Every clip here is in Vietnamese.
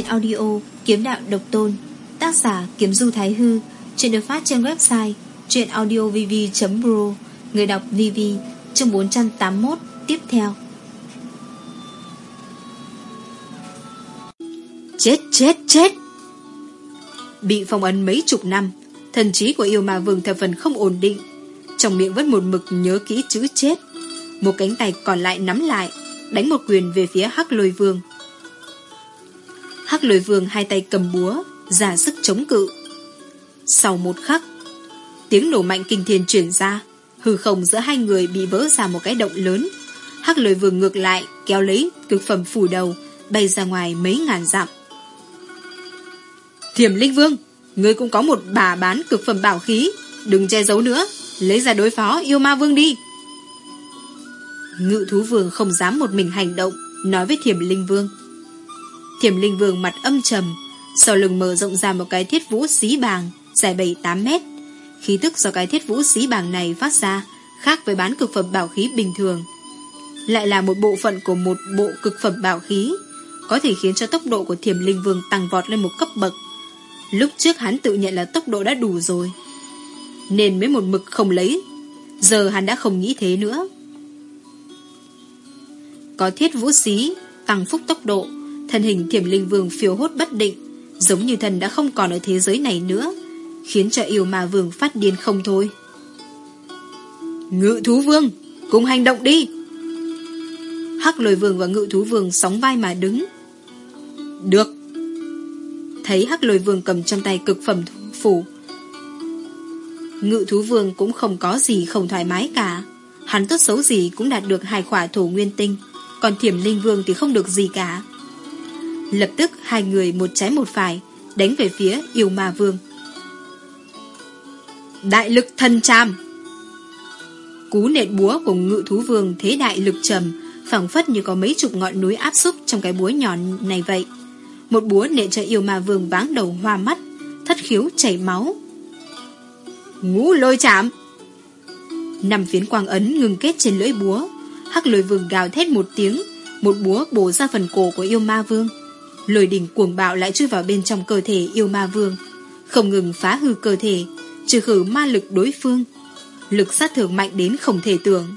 chuyện audio Kiếm đạo độc tôn, Tác giả Kiếm Du Thái Hư, Chuyện được phát trên website Chuyện audiovv.pro Người đọc VV Chương 481 Tiếp theo. Chết chết chết! Bị phong ấn mấy chục năm, Thần trí của yêu ma vương thập phần không ổn định. Trong miệng vẫn một mực nhớ kỹ chữ chết. Một cánh tay còn lại nắm lại, Đánh một quyền về phía hắc lôi vương. Hắc lôi vương hai tay cầm búa Giả sức chống cự. Sau một khắc, Tiếng nổ mạnh kinh thiên chuyển ra. Hư không giữa hai người bị vỡ ra một cái động lớn. Hắc lôi vương ngược lại, Kéo lấy cực phẩm phủ đầu, Bay ra ngoài mấy ngàn dặm. Thiểm linh vương, Ngươi cũng có một bà bán cực phẩm bảo khí. Đừng che giấu nữa, Lấy ra đối phó yêu ma vương đi. Ngự thú vương không dám một mình hành động, Nói với thiểm linh vương. Thiểm linh vương mặt âm trầm, Sau lưng mở rộng ra một cái thiết vũ xí bàng, Dài 7-8 mét. Khí tức do cái thiết vũ xí bàng này phát ra Khác với bán cực phẩm bảo khí bình thường. Lại là một bộ phận của một bộ cực phẩm bảo khí, Có thể khiến cho tốc độ của thiểm linh vương tăng vọt lên một cấp bậc. Lúc trước hắn tự nhận là tốc độ đã đủ rồi, Nên mới một mực không lấy. Giờ hắn đã không nghĩ thế nữa. Có thiết vũ xí, Tăng phúc tốc độ. Thân hình thiểm linh vương phiêu hốt bất định, Giống như thần đã không còn ở thế giới này nữa, Khiến cho yêu ma vương phát điên không thôi. Ngự thú vương, Cùng hành động đi! Hắc lôi vương và ngự thú vương sóng vai mà đứng. Được. Thấy hắc lôi vương cầm trong tay cực phẩm phủ, Ngự thú vương cũng không có gì không thoải mái cả. Hắn tốt xấu gì cũng đạt được hai khỏa thổ nguyên tinh, Còn thiểm linh vương thì không được gì cả. Lập tức hai người một trái một phải, Đánh về phía yêu ma vương. Đại lực thần tràm! Cú nện búa của ngự thú vương thế đại lực trầm, phẳng phất như có mấy chục ngọn núi áp xúc trong cái búa nhọn này vậy. Một búa nện cho yêu ma vương váng đầu hoa mắt, Thất khiếu chảy máu. Ngũ lôi chạm Năm phiến quang ấn ngừng kết trên lưỡi búa, Hắc lôi vương gào thét một tiếng, Một búa bổ ra phần cổ của yêu ma vương. Lôi đỉnh cuồng bạo lại chui vào bên trong cơ thể yêu ma vương. Không ngừng phá hư cơ thể, Trừ khử ma lực đối phương. Lực sát thương mạnh đến không thể tưởng.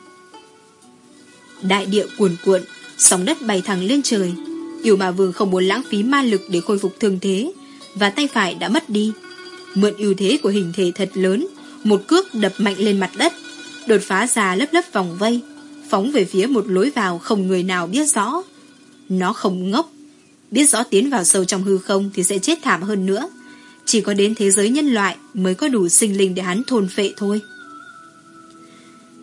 Đại địa cuồn cuộn, Sóng đất bay thẳng lên trời. Yêu ma vương không muốn lãng phí ma lực để khôi phục thương thế, Và tay phải đã mất đi. Mượn ưu thế của hình thể thật lớn, Một cước đập mạnh lên mặt đất, Đột phá ra lớp lớp vòng vây, Phóng về phía một lối vào không người nào biết rõ. Nó không ngốc. Biết rõ tiến vào sâu trong hư không Thì sẽ chết thảm hơn nữa Chỉ có đến thế giới nhân loại Mới có đủ sinh linh để hắn thôn phệ thôi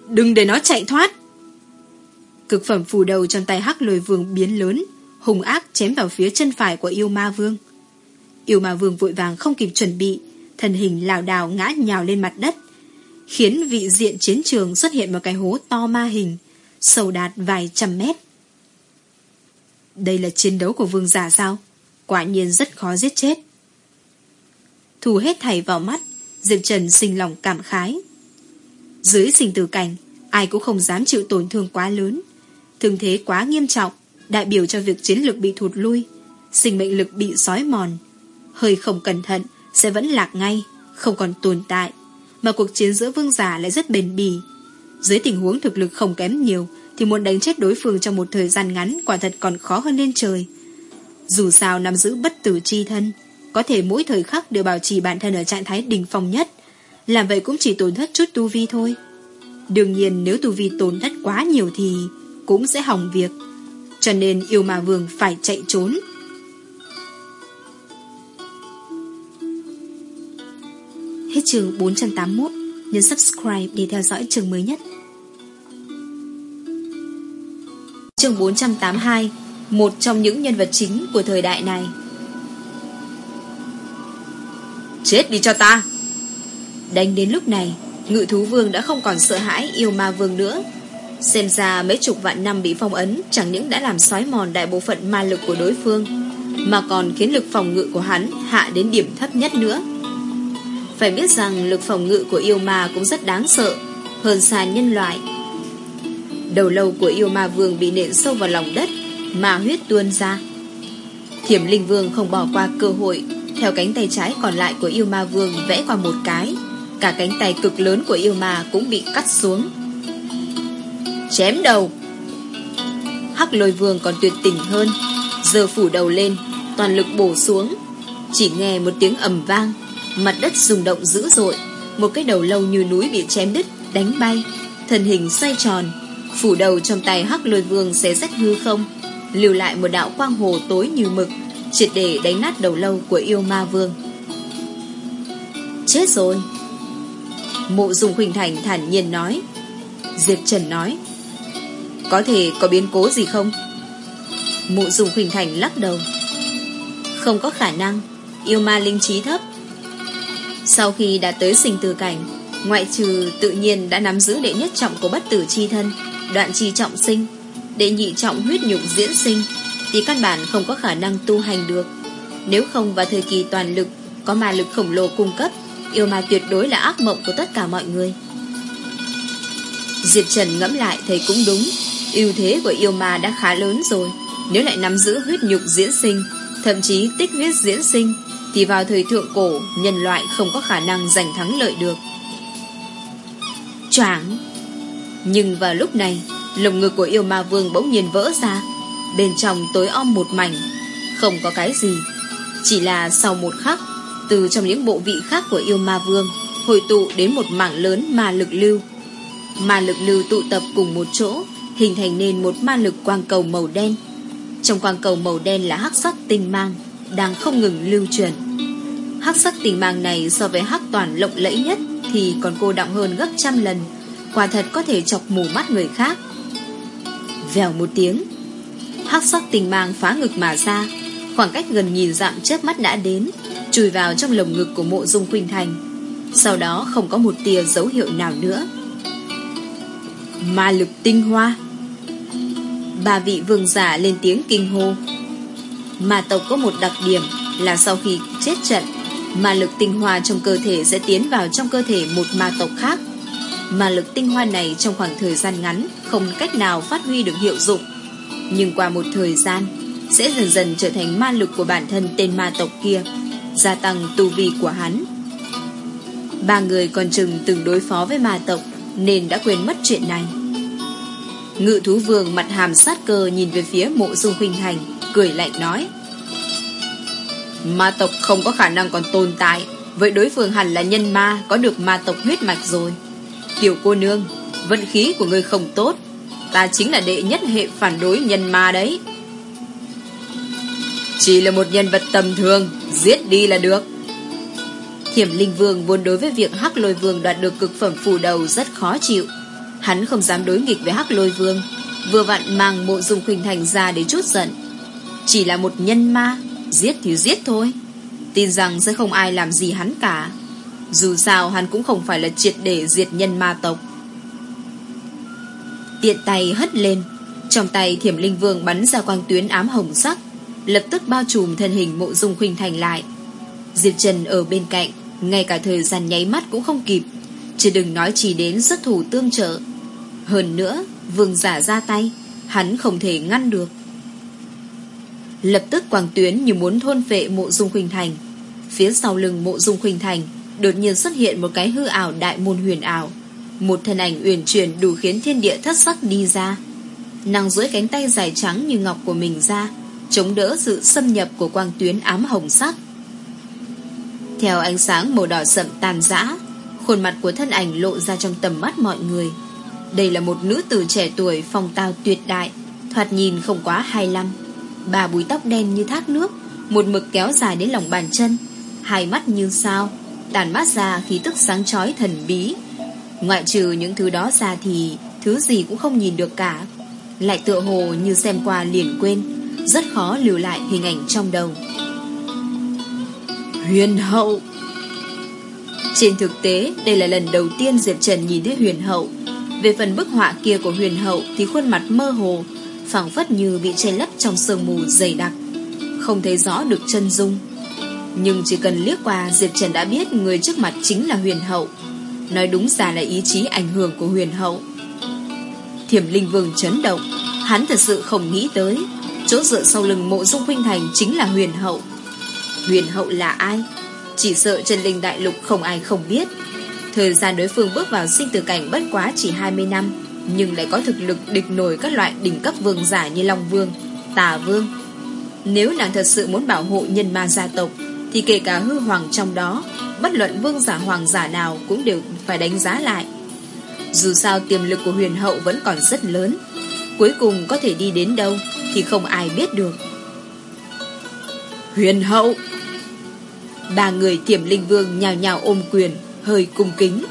Đừng để nó chạy thoát Cực phẩm phù đầu trong tay hắc lồi vương biến lớn hùng ác chém vào phía chân phải của yêu ma vương. Yêu ma vương vội vàng không kịp chuẩn bị, thân hình lảo đảo ngã nhào lên mặt đất, khiến vị diện chiến trường xuất hiện một cái hố to ma hình, sâu đạt vài trăm mét. Đây là chiến đấu của vương giả sao? Quả nhiên rất khó giết chết. Thù hết thảy vào mắt, Diệp Trần sinh lòng cảm khái. Dưới sinh tử cảnh, ai cũng không dám chịu tổn thương quá lớn. Thương thế quá nghiêm trọng, đại biểu cho việc chiến lược bị thụt lui, sinh mệnh lực bị sói mòn. Hơi không cẩn thận sẽ vẫn lạc ngay, không còn tồn tại, mà cuộc chiến giữa vương giả lại rất bền bỉ. Dưới tình huống thực lực không kém nhiều, thì muốn đánh chết đối phương trong một thời gian ngắn quả thật còn khó hơn lên trời. Dù sao nắm giữ bất tử chi thân, có thể mỗi thời khắc đều bảo trì bản thân ở trạng thái đỉnh phong nhất, làm vậy cũng chỉ tổn thất chút tu vi thôi. Đương nhiên nếu tu vi tổn thất quá nhiều thì cũng sẽ hỏng việc. Cho nên yêu ma vương phải chạy trốn Hết trường 481 Nhấn subscribe để theo dõi trường mới nhất chương 482 Một trong những nhân vật chính của thời đại này Chết đi cho ta Đánh đến lúc này Ngự thú vương đã không còn sợ hãi yêu ma vương nữa Xem ra mấy chục vạn năm bị phong ấn chẳng những đã làm xói mòn đại bộ phận ma lực của đối phương, mà còn khiến lực phòng ngự của hắn hạ đến điểm thấp nhất nữa. Phải biết rằng lực phòng ngự của yêu ma cũng rất đáng sợ, hơn xa nhân loại. Đầu lâu của yêu ma vương bị nện sâu vào lòng đất, Ma huyết tuôn ra. Thiểm Linh Vương không bỏ qua cơ hội Theo cánh tay trái còn lại của yêu ma vương Vẽ qua một cái Cả cánh tay cực lớn của yêu ma cũng bị cắt xuống. Chém đầu! Hắc lôi vương còn tuyệt tình hơn Giờ phủ đầu lên Toàn lực bổ xuống. Chỉ nghe một tiếng ầm vang Mặt đất rung động dữ dội Một cái đầu lâu như núi bị chém đứt Đánh bay Thân hình xoay tròn. Phủ đầu trong tay hắc lôi vương xé rách hư không? Lưu lại một đạo quang hồ tối như mực, Triệt để đánh nát đầu lâu của yêu ma vương. Chết rồi. Mộ dùng Huỳnh Thành thản nhiên nói. Diệp Trần nói. Có thể có biến cố gì không? Mộ dùng Huỳnh Thành lắc đầu. Không có khả năng. Yêu ma linh trí thấp. Sau khi đã tới sinh tử cảnh, Ngoại trừ tự nhiên đã nắm giữ đệ nhất trọng của bất tử chi thân. Đoạn chi trọng sinh, Đệ nhị trọng huyết nhục diễn sinh, Thì căn bản không có khả năng tu hành được. Nếu không vào thời kỳ toàn lực, Có ma lực khổng lồ cung cấp, Yêu ma tuyệt đối là ác mộng của tất cả mọi người. Diệp Trần ngẫm lại thấy cũng đúng, ưu thế của yêu ma đã khá lớn rồi. Nếu lại nắm giữ huyết nhục diễn sinh, Thậm chí tích huyết diễn sinh, Thì vào thời thượng cổ, Nhân loại không có khả năng giành thắng lợi được. Choảng. Nhưng vào lúc này, Lồng ngực của yêu ma vương bỗng nhiên vỡ ra, Bên trong tối om một mảnh, Không có cái gì. Chỉ là sau một khắc, Từ trong những bộ vị khác của yêu ma vương Hồi tụ đến một mảng lớn ma lực lưu. Ma lực lưu tụ tập cùng một chỗ, Hình thành nên một ma lực quang cầu màu đen. Trong quang cầu màu đen là hắc sắc tinh mang, Đang không ngừng lưu truyền. Hắc sắc tinh mang này so với hắc toàn lộng lẫy nhất Thì còn cô đọng hơn gấp trăm lần. Quả thật có thể chọc mù mắt người khác. Vèo một tiếng, hắc sắc tình mang phá ngực mà ra. Khoảng cách gần nhìn dặm chớp mắt đã đến, Chùi vào trong lồng ngực của mộ dung khuynh thành. Sau đó không có một tia dấu hiệu nào nữa. Ma lực tinh hoa. Ba vị vương giả lên tiếng kinh hô. Ma tộc có một đặc điểm Là sau khi chết trận, Ma lực tinh hoa trong cơ thể sẽ tiến vào trong cơ thể một ma tộc khác. Ma lực tinh hoa này trong khoảng thời gian ngắn Không cách nào phát huy được hiệu dụng. Nhưng qua một thời gian, Sẽ dần dần trở thành ma lực của bản thân tên ma tộc kia, Gia tăng tu vi của hắn. Ba người còn chừng từng đối phó với ma tộc Nên đã quên mất chuyện này. Ngự thú vương mặt hàm sát cơ Nhìn về phía mộ dung huynh hành, Cười lạnh nói, Ma tộc không có khả năng còn tồn tại, Vậy đối phương hẳn là nhân ma Có được ma tộc huyết mạch rồi. Tiểu cô nương. Vận khí của người không tốt, Ta chính là đệ nhất hệ phản đối nhân ma đấy. Chỉ là một nhân vật tầm thường, Giết đi là được. Thiểm linh vương vốn đối với việc Hắc lôi vương đoạt được cực phẩm phù đầu rất khó chịu. Hắn không dám đối nghịch với Hắc lôi vương, Vừa vặn mang mộ dung khuynh thành ra để chút giận. Chỉ là một nhân ma, Giết thì giết thôi. Tin rằng sẽ không ai làm gì hắn cả. Dù sao, hắn cũng không phải là triệt để diệt nhân ma tộc. Tiện tay hất lên. Trong tay thiểm linh vương bắn ra quang tuyến ám hồng sắc, Lập tức bao trùm thân hình mộ dung khuynh thành lại. Diệp Trần ở bên cạnh, Ngay cả thời gian nháy mắt cũng không kịp. Chứ đừng nói chỉ đến xuất thủ tương trợ. Hơn nữa, Vương giả ra tay, Hắn không thể ngăn được. Lập tức quang tuyến như muốn thôn phệ mộ dung khuynh thành. Phía sau lưng mộ dung khuynh thành Đột nhiên xuất hiện một cái hư ảo đại môn huyền ảo. Một thân ảnh uyển chuyển đủ khiến thiên địa thất sắc đi ra. Nàng duỗi cánh tay dài trắng như ngọc của mình ra, Chống đỡ sự xâm nhập của quang tuyến ám hồng sắc. Theo ánh sáng màu đỏ sậm tàn rã, Khuôn mặt của thân ảnh lộ ra trong tầm mắt mọi người. Đây là một nữ tử trẻ tuổi, phong tao tuyệt đại, Thoạt nhìn không quá 25 Bà búi tóc đen như thác nước, Một mực kéo dài đến lòng bàn chân, Hai mắt như sao. Tàn mát ra khí tức sáng chói thần bí. Ngoại trừ những thứ đó ra thì Thứ gì cũng không nhìn được cả. Lại tựa hồ như xem qua liền quên, Rất khó lưu lại hình ảnh trong đầu. Huyền hậu. Trên thực tế, Đây là lần đầu tiên Diệp Trần nhìn thấy huyền hậu. Về phần bức họa kia của huyền hậu Thì khuôn mặt mơ hồ, phảng phất như bị che lấp trong sương mù dày đặc. Không thấy rõ được chân dung. Nhưng chỉ cần liếc qua Diệp Trần đã biết người trước mặt chính là huyền hậu. Nói đúng ra là ý chí ảnh hưởng của huyền hậu. Thiểm linh vương chấn động. Hắn thật sự không nghĩ tới. Chỗ dựa sau lưng mộ dung huynh thành Chính là huyền hậu. Huyền hậu là ai? Chỉ sợ chân linh đại lục không ai không biết. Thời gian đối phương bước vào sinh tử cảnh bất quá chỉ 20 năm Nhưng lại có thực lực địch nổi các loại đỉnh cấp vương giả như Long Vương, Tà Vương. Nếu nàng thật sự muốn bảo hộ nhân ma gia tộc thì kể cả hư hoàng trong đó Bất luận vương giả hoàng giả nào Cũng đều phải đánh giá lại Dù sao tiềm lực của huyền hậu vẫn còn rất lớn Cuối cùng có thể đi đến đâu Thì không ai biết được Huyền hậu Ba người tiềm linh vương nhào nhào ôm quyền hơi cung kính.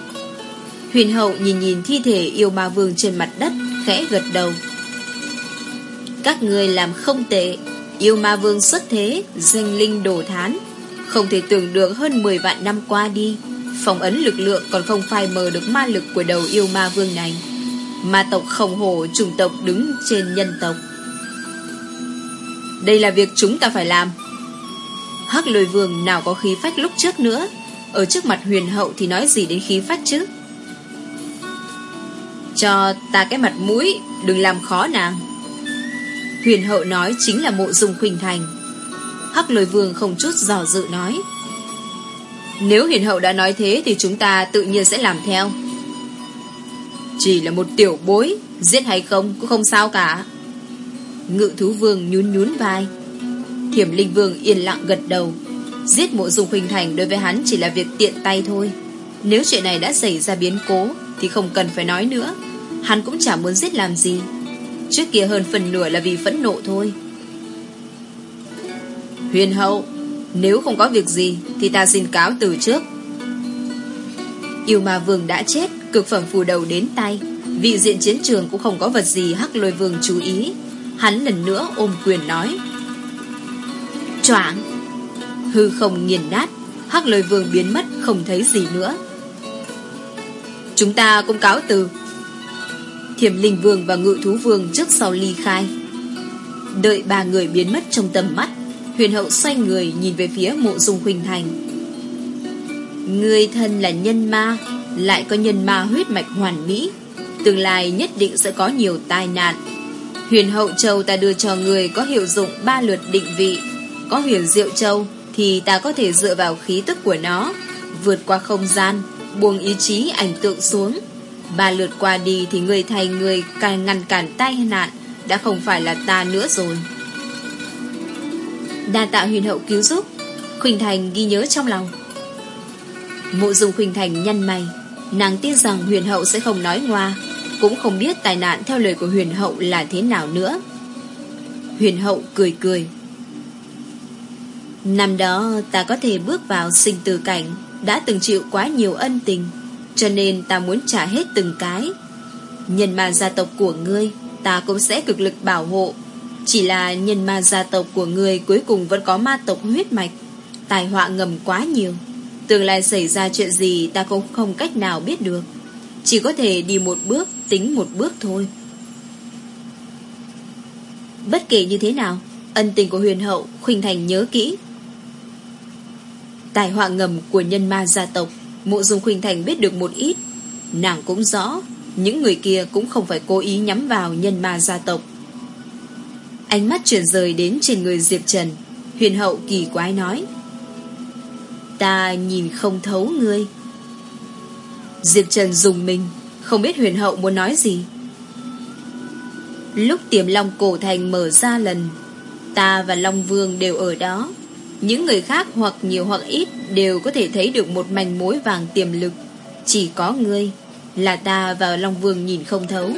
Huyền hậu nhìn nhìn thi thể yêu ma vương trên mặt đất, khẽ gật đầu. Các người làm không tệ, yêu ma vương xuất thế, danh linh đổ thán. Không thể tưởng được hơn 10 vạn năm qua đi, phong ấn lực lượng còn không phai mờ được ma lực của đầu yêu ma vương này. Ma tộc khổng hổ chủng tộc đứng trên nhân tộc. Đây là việc chúng ta phải làm. Hắc lôi vương nào có khí phách lúc trước nữa ở trước mặt huyền hậu thì nói gì đến khí phách chứ Cho ta cái mặt mũi Đừng làm khó nàng Huyền hậu nói chính là mộ dung khuynh thành Hắc lôi vương không chút dò dự nói. Nếu Hiền hậu đã nói thế Thì chúng ta tự nhiên sẽ làm theo. Chỉ là một tiểu bối, Giết hay không cũng không sao cả. Ngự thú vương nhún nhún vai. Thiểm linh vương yên lặng gật đầu. Giết mộ dung khuynh thành đối với hắn chỉ là việc tiện tay thôi. Nếu chuyện này đã xảy ra biến cố Thì không cần phải nói nữa. Hắn cũng chả muốn giết làm gì. Trước kia hơn phần nửa là vì phẫn nộ thôi. Huyền hậu, Nếu không có việc gì Thì ta xin cáo từ trước. Yêu ma vương đã chết, Cực phẩm phù đầu đến tay. Vị diện chiến trường cũng không có vật gì Hắc lôi vương chú ý. Hắn lần nữa ôm quyền nói. Choảng Hư không nghiền nát, Hắc lôi vương biến mất, không thấy gì nữa. Chúng ta cũng cáo từ. Thiểm linh vương và ngự thú vương trước sau ly khai. Đợi ba người biến mất trong tầm mắt Huyền hậu xoay người nhìn về phía mộ dung huynh thành Người thân là nhân ma Lại có nhân ma huyết mạch hoàn mỹ Tương lai nhất định sẽ có nhiều tai nạn Huyền hậu châu ta đưa cho người có hiệu dụng ba lượt định vị Có huyền diệu châu thì ta có thể dựa vào khí tức của nó, vượt qua không gian, buông ý chí ảnh tượng xuống. Ba lượt qua đi thì người thầy người càng ngăn cản tai nạn, đã không phải là ta nữa rồi. Đa tạo huyền hậu cứu giúp, Khuynh Thành ghi nhớ trong lòng. Mộ dung Khuynh Thành nhăn mày, nàng tin rằng huyền hậu sẽ không nói ngoa, cũng không biết tai nạn theo lời của huyền hậu là thế nào nữa. Huyền hậu cười cười. Năm đó ta có thể bước vào sinh tử cảnh Đã từng chịu quá nhiều ân tình Cho nên ta muốn trả hết từng cái Nhân mà gia tộc của ngươi Ta cũng sẽ cực lực bảo hộ chỉ là nhân ma gia tộc của người Cuối cùng vẫn có ma tộc huyết mạch. Tài họa ngầm quá nhiều. Tương lai xảy ra chuyện gì Ta cũng không cách nào biết được. Chỉ có thể đi một bước, Tính một bước thôi. Bất kể như thế nào, Ân tình của huyền hậu Khuynh Thành nhớ kỹ. Tài họa ngầm của nhân ma gia tộc, Mộ dung khuynh thành biết được một ít. Nàng cũng rõ, Những người kia cũng không phải cố ý nhắm vào nhân ma gia tộc. Ánh mắt chuyển rời đến trên người Diệp Trần Huyền hậu kỳ quái nói Ta nhìn không thấu ngươi Diệp Trần dùng mình Không biết huyền hậu muốn nói gì Lúc tiềm long cổ thành mở ra lần Ta và Long Vương đều ở đó những người khác hoặc nhiều hoặc ít đều có thể thấy được một mảnh mối vàng tiềm lực. Chỉ có ngươi, là ta và Long Vương nhìn không thấu.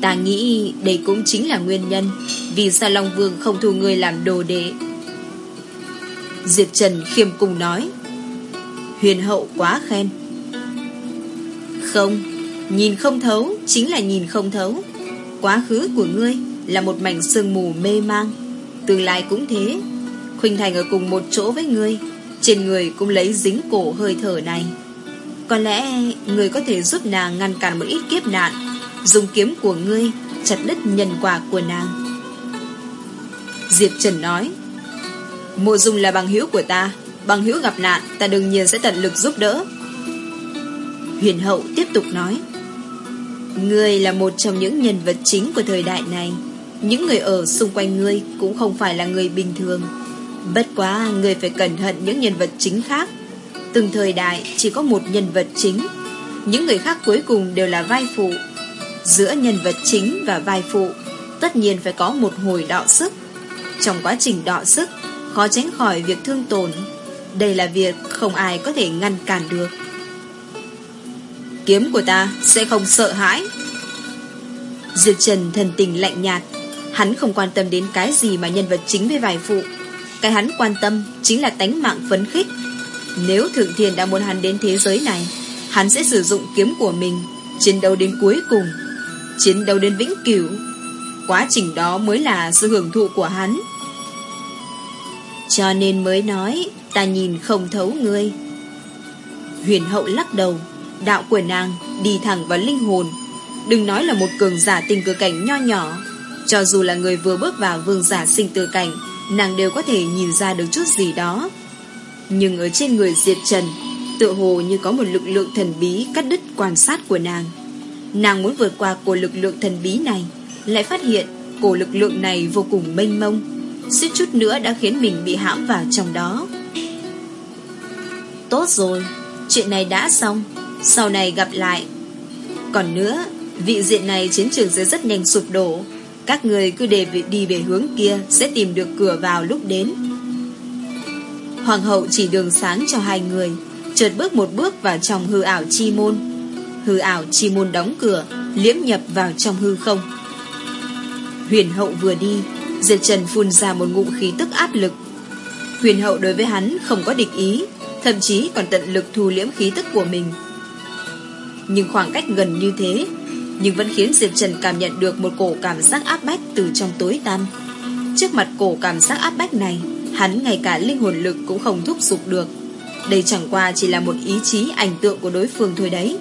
Ta nghĩ đây cũng chính là nguyên nhân vì sao Long Vương không thu ngươi làm đồ đệ. Diệp Trần khiêm cùng nói, Huyền hậu quá khen. Không, Nhìn không thấu Chính là nhìn không thấu. Quá khứ của ngươi là một mảnh sương mù mê mang, Tương lai cũng thế. Khuynh Thành ở cùng một chỗ với ngươi, Trên người cũng lấy dính cổ hơi thở này. Có lẽ Ngươi có thể giúp nàng ngăn cản một ít kiếp nạn Dùng kiếm của ngươi Chặt đứt nhân quả của nàng. Diệp Trần nói, Mộ dung là bằng hữu của ta, Bằng hữu gặp nạn, Ta đương nhiên sẽ tận lực giúp đỡ. Huyền hậu tiếp tục nói, Ngươi là một trong những nhân vật chính của thời đại này. Những người ở xung quanh ngươi Cũng không phải là người bình thường. Bất quá người phải cẩn thận những nhân vật chính khác. Từng thời đại Chỉ có một nhân vật chính. Những người khác cuối cùng đều là vai phụ Giữa nhân vật chính và vai phụ. Tất nhiên phải có một hồi đọ sức. Trong quá trình đọ sức, Khó tránh khỏi việc thương tổn. Đây là việc không ai có thể ngăn cản được. Kiếm của ta sẽ không sợ hãi. Diệp Trần thần tình lạnh nhạt. Hắn không quan tâm đến cái gì mà nhân vật chính với vài phụ. Cái hắn quan tâm Chính là tánh mạng phấn khích. Nếu Thượng Thiên đã muốn hắn đến thế giới này, Hắn sẽ sử dụng kiếm của mình, Chiến đấu đến cuối cùng. Chiến đấu đến vĩnh cửu. Quá trình đó mới là sự hưởng thụ của hắn. Cho nên mới nói, Ta nhìn không thấu ngươi. Huyền hậu lắc đầu, Đạo của nàng đi thẳng vào linh hồn. Đừng nói là một cường giả tình cử cảnh nho nhỏ. Cho dù là người vừa bước vào vương giả sinh tử cảnh, Nàng đều có thể nhìn ra được chút gì đó. Nhưng ở trên người diệt trần, Tựa hồ như có một lực lượng thần bí Cắt đứt quan sát của nàng. Nàng muốn vượt qua cổ lực lượng thần bí này, Lại phát hiện cổ lực lượng này vô cùng mênh mông. Suýt chút nữa đã khiến mình bị hãm vào trong đó. Tốt rồi, Chuyện này đã xong. Sau này gặp lại. Còn nữa, Vị diện này chiến trường sẽ rất nhanh sụp đổ. Các người cứ để đi về hướng kia, Sẽ tìm được cửa vào lúc đến. Hoàng hậu chỉ đường sáng cho hai người, Chợt bước một bước vào trong hư ảo chi môn. Hư ảo chi môn đóng cửa Liễm nhập vào trong hư không. Huyền hậu vừa đi Diệt Trần phun ra một ngụm khí tức áp lực. Huyền hậu đối với hắn không có địch ý, Thậm chí còn tận lực thu liễm khí tức của mình. Nhưng khoảng cách gần như thế, Nhưng vẫn khiến Diệp Trần cảm nhận được Một cổ cảm giác áp bách từ trong tối tăm. Trước mặt cổ cảm giác áp bách này, Hắn ngay cả linh hồn lực Cũng không thúc giục được. Đây chẳng qua chỉ là một ý chí ảnh tượng Của đối phương thôi đấy.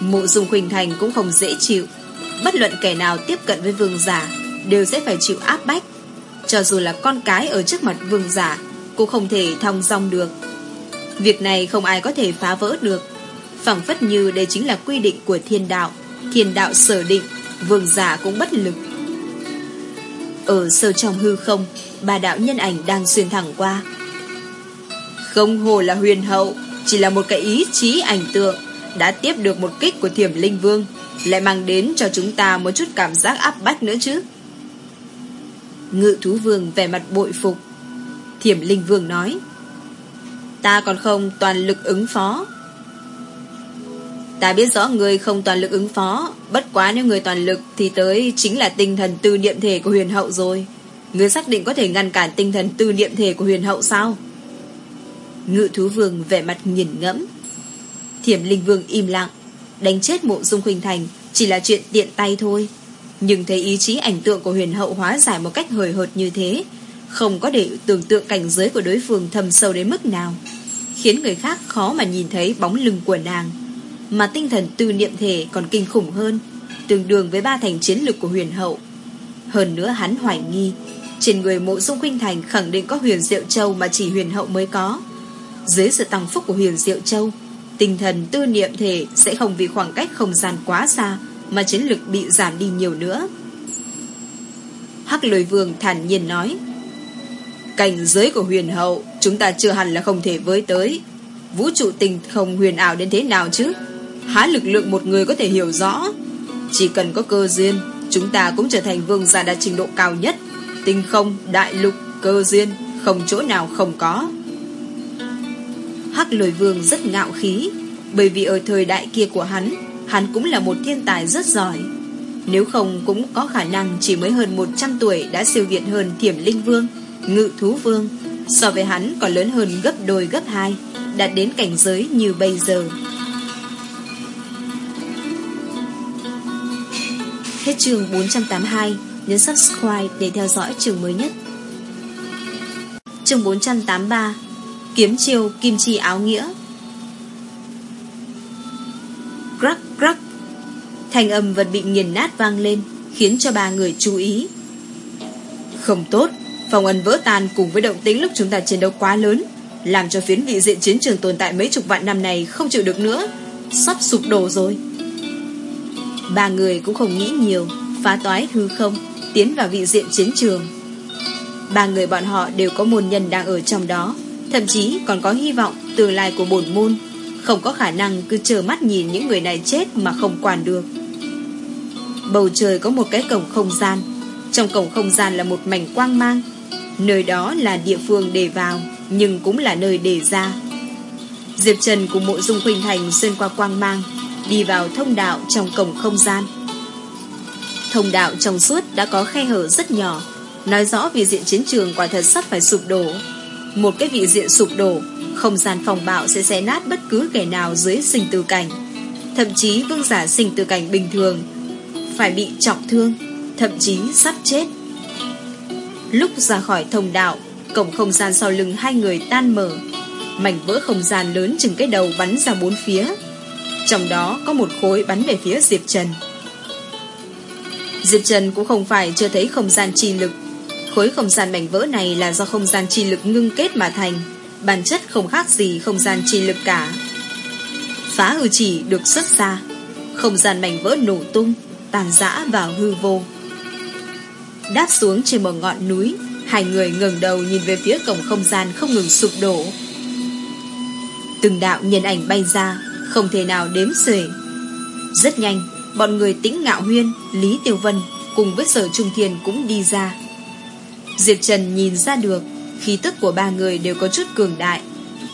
Mộ dung Khuynh Thành cũng không dễ chịu. Bất luận kẻ nào tiếp cận với vương giả, Đều sẽ phải chịu áp bách. Cho dù là con cái ở trước mặt vương giả, Cũng không thể thong dong được. Việc này không ai có thể phá vỡ được. Phẳng phất như đây chính là quy định của thiên đạo Thiên đạo sở định, Vương giả cũng bất lực. Ở sâu trong hư không bà đạo nhân ảnh đang xuyên thẳng qua. Không hồ là huyền hậu, Chỉ là một cái ý chí ảnh tượng. Đã tiếp được một kích của thiểm linh vương, Lại mang đến cho chúng ta Một chút cảm giác áp bách nữa chứ. Ngự thú vương vẻ mặt bội phục. Thiểm linh vương nói, Ta còn không toàn lực ứng phó. Ta biết rõ người không toàn lực ứng phó, Bất quá nếu người toàn lực Thì tới chính là tinh thần tư niệm thể của huyền hậu rồi. Người xác định có thể ngăn cản tinh thần tư niệm thể của huyền hậu sao? Ngự thú vương vẻ mặt nhìn ngẫm. Thiểm linh vương im lặng. Đánh chết mộ dung khuynh thành Chỉ là chuyện tiện tay thôi. Nhưng thấy ý chí ảnh tượng của huyền hậu hóa giải một cách hời hợt như thế, Không có để tưởng tượng cảnh giới của đối phương thầm sâu đến mức nào, Khiến người khác khó mà nhìn thấy bóng lưng của nàng. Mà tinh thần tư niệm thể còn kinh khủng hơn, Tương đương với ba thành chiến lực của huyền hậu. Hơn nữa hắn hoài nghi, Trên người mộ dung khuynh thành khẳng định có huyền diệu châu Mà chỉ huyền hậu mới có. Dưới sự tăng phúc của huyền diệu châu Tinh thần tư niệm thể Sẽ không vì khoảng cách không gian quá xa Mà chiến lực bị giảm đi nhiều nữa. Hắc lôi vương thản nhiên nói Cảnh giới của huyền hậu Chúng ta chưa hẳn là không thể với tới. Vũ trụ tình không huyền ảo đến thế nào chứ? Há lực lượng một người có thể hiểu rõ? Chỉ cần có cơ duyên Chúng ta cũng trở thành vương giả đạt trình độ cao nhất. Tinh không, đại lục, cơ duyên Không chỗ nào không có. Hắc lôi vương rất ngạo khí. Bởi vì ở thời đại kia của hắn Hắn cũng là một thiên tài rất giỏi. Nếu không cũng có khả năng Chỉ mới hơn 100 tuổi Đã siêu việt hơn thiểm linh vương, Ngự thú vương. So với hắn còn lớn hơn gấp đôi, gấp hai, Đạt đến cảnh giới như bây giờ. Hết chương 482 Nhấn subscribe để theo dõi chương mới nhất. Chương 483 Kiếm chiêu kim chi áo nghĩa. Crack crack. Thành âm vật bị nghiền nát vang lên Khiến cho ba người chú ý. Không tốt Phòng ấn vỡ tan cùng với động tính lúc chúng ta chiến đấu quá lớn Làm cho phiến vị diện chiến trường tồn tại mấy chục vạn năm này Không chịu được nữa. Sắp sụp đổ rồi. Ba người cũng không nghĩ nhiều phá toái hư không, tiến vào vị diện chiến trường. Ba người bọn họ đều có môn nhân đang ở trong đó, thậm chí còn có hy vọng tương lai của bổn môn, không có khả năng cứ chờ mắt nhìn những người này chết mà không quản được. Bầu trời có một cái cổng không gian, trong cổng không gian là một mảnh quang mang, nơi đó là địa phương để vào, nhưng cũng là nơi để ra. Diệp Trần cùng mộ dung khuynh thành xuyên qua quang mang, đi vào thông đạo trong cổng không gian. Thông đạo trong suốt đã có khe hở rất nhỏ, nói rõ vì diện chiến trường quả thật sắp phải sụp đổ. Một cái vị diện sụp đổ, không gian phòng bạo sẽ xé nát bất cứ kẻ nào dưới sinh tử cảnh. Thậm chí vương giả sinh tử cảnh bình thường phải bị trọng thương, thậm chí sắp chết. Lúc ra khỏi thông đạo, cổng không gian sau lưng hai người tan mở, mảnh vỡ không gian lớn chừng cái đầu bắn ra bốn phía. Trong đó có một khối bắn về phía Diệp Trần. Diệp Trần cũng không phải chưa thấy không gian trì lực. Khối không gian mảnh vỡ này là do không gian chi lực ngưng kết mà thành, bản chất không khác gì không gian chi lực cả. Phá hư chỉ được xuất ra, không gian mảnh vỡ nổ tung, tàn rã vào hư vô. Đáp xuống trên một ngọn núi, hai người ngẩng đầu nhìn về phía cổng không gian không ngừng sụp đổ. Từng đạo nhân ảnh bay ra, không thể nào đếm xuể. Rất nhanh, bọn người tĩnh ngạo huyên, Lý tiêu Vân cùng với sở trung thiền cũng đi ra. Diệp Trần nhìn ra được, khí tức của ba người đều có chút cường đại.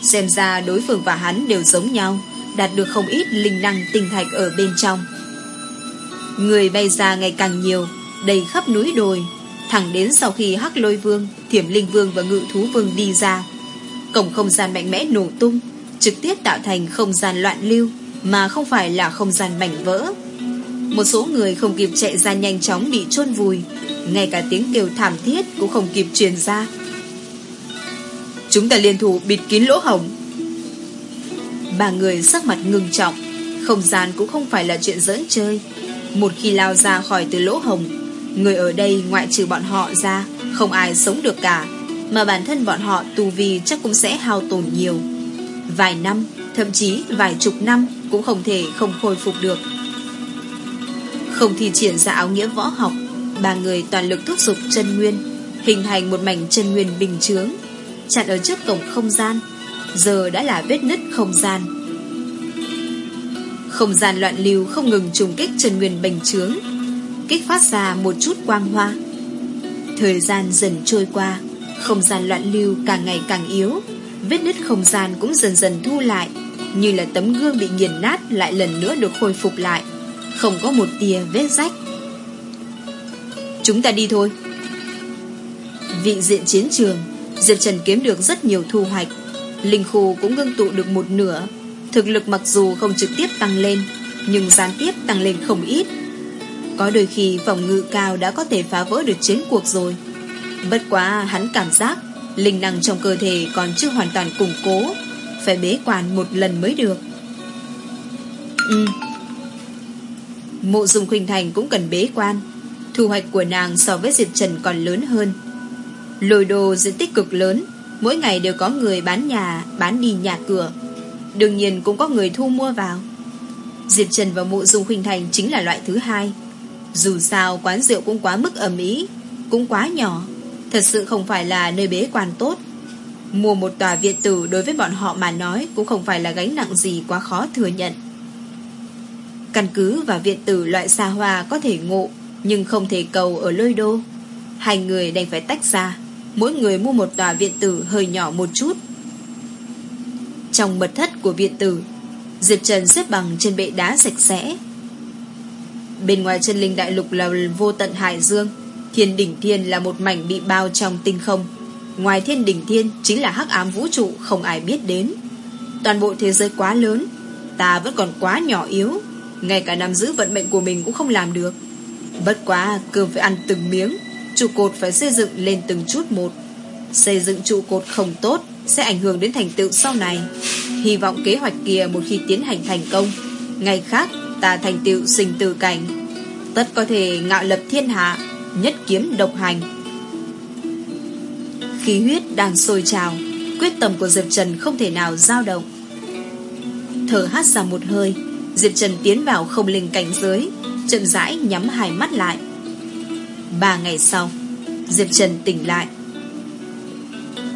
Xem ra đối phương và hắn đều giống nhau, đạt được không ít linh năng tinh thạch ở bên trong. Người bay ra ngày càng nhiều, đầy khắp núi đồi, thẳng đến sau khi Hắc Lôi Vương, Thiểm Linh Vương và Ngự Thú Vương đi ra. Cổng không gian mạnh mẽ nổ tung, trực tiếp tạo thành không gian loạn lưu, mà không phải là không gian mảnh vỡ. Một số người không kịp chạy ra nhanh chóng bị chôn vùi, ngay cả tiếng kêu thảm thiết cũng không kịp truyền ra. Chúng ta liên thủ bịt kín lỗ hổng. Ba người sắc mặt ngưng trọng, không gian cũng không phải là chuyện giỡn chơi. Một khi lao ra khỏi từ lỗ hồng Người ở đây ngoại trừ bọn họ ra Không ai sống được cả Mà bản thân bọn họ tù vi chắc cũng sẽ hao tổn nhiều Vài năm Thậm chí vài chục năm Cũng không thể không khôi phục được không thi triển ra áo nghĩa võ học, Ba người toàn lực thúc giục chân nguyên, Hình thành một mảnh chân nguyên bình chướng, Chặn ở trước cổng không gian, Giờ đã là vết nứt không gian. Không gian loạn lưu không ngừng trùng kích chân nguyên bình chướng Kích phát ra một chút quang hoa. Thời gian dần trôi qua, Không gian loạn lưu càng ngày càng yếu, Vết nứt không gian cũng dần dần thu lại, Như là tấm gương bị nghiền nát Lại lần nữa được khôi phục lại. Không có một tia vết rách. Chúng ta đi thôi. Vị diện chiến trường, Diệp Trần kiếm được rất nhiều thu hoạch. Linh khu cũng ngưng tụ được một nửa. Thực lực mặc dù không trực tiếp tăng lên, Nhưng gián tiếp tăng lên không ít. Có đôi khi phòng ngự cao đã có thể phá vỡ được chiến cuộc rồi. Bất quá hắn cảm giác Linh năng trong cơ thể còn chưa hoàn toàn củng cố, Phải bế quan một lần mới được. Ừ Mộ dung khuynh thành cũng cần bế quan. Thu hoạch của nàng so với Diệp Trần còn lớn hơn. Lồi đồ diện tích cực lớn, Mỗi ngày đều có người bán nhà, Bán đi nhà cửa. Đương nhiên cũng có người thu mua vào. Diệp Trần và mộ dung khuynh thành Chính là loại thứ hai. Dù sao, quán rượu cũng quá mức ẩm ý, Cũng quá nhỏ. Thật sự không phải là nơi bế quan tốt. Mua một tòa viện tử đối với bọn họ mà nói Cũng không phải là gánh nặng gì quá khó thừa nhận. Căn cứ và viện tử loại xa hoa có thể ngộ, Nhưng không thể cầu ở lôi đô. Hai người đành phải tách ra, Mỗi người mua một tòa viện tử hơi nhỏ một chút. Trong mật thất của viện tử, Diệp Trần xếp bằng trên bệ đá sạch sẽ. Bên ngoài chân linh đại lục là vô tận hải dương, Thiên đỉnh thiên là một mảnh bị bao trong tinh không. Ngoài thiên đỉnh thiên Chính là hắc ám vũ trụ không ai biết đến. Toàn bộ thế giới quá lớn, Ta vẫn còn quá nhỏ yếu. Ngay cả nắm giữ vận mệnh của mình cũng không làm được Bất quá cơm phải ăn từng miếng Trụ cột phải xây dựng lên từng chút một Xây dựng trụ cột không tốt sẽ ảnh hưởng đến thành tựu sau này. Hy vọng kế hoạch kia một khi tiến hành thành công, ngày khác ta thành tựu sinh tử cảnh, tất có thể ngạo lập thiên hạ, nhất kiếm độc hành. Khí huyết đang sôi trào, quyết tâm của Diệp Trần không thể nào dao động. Thở hát ra một hơi, Diệp Trần tiến vào không linh cảnh giới, chậm rãi nhắm hai mắt lại, Ba ngày sau Diệp Trần tỉnh lại.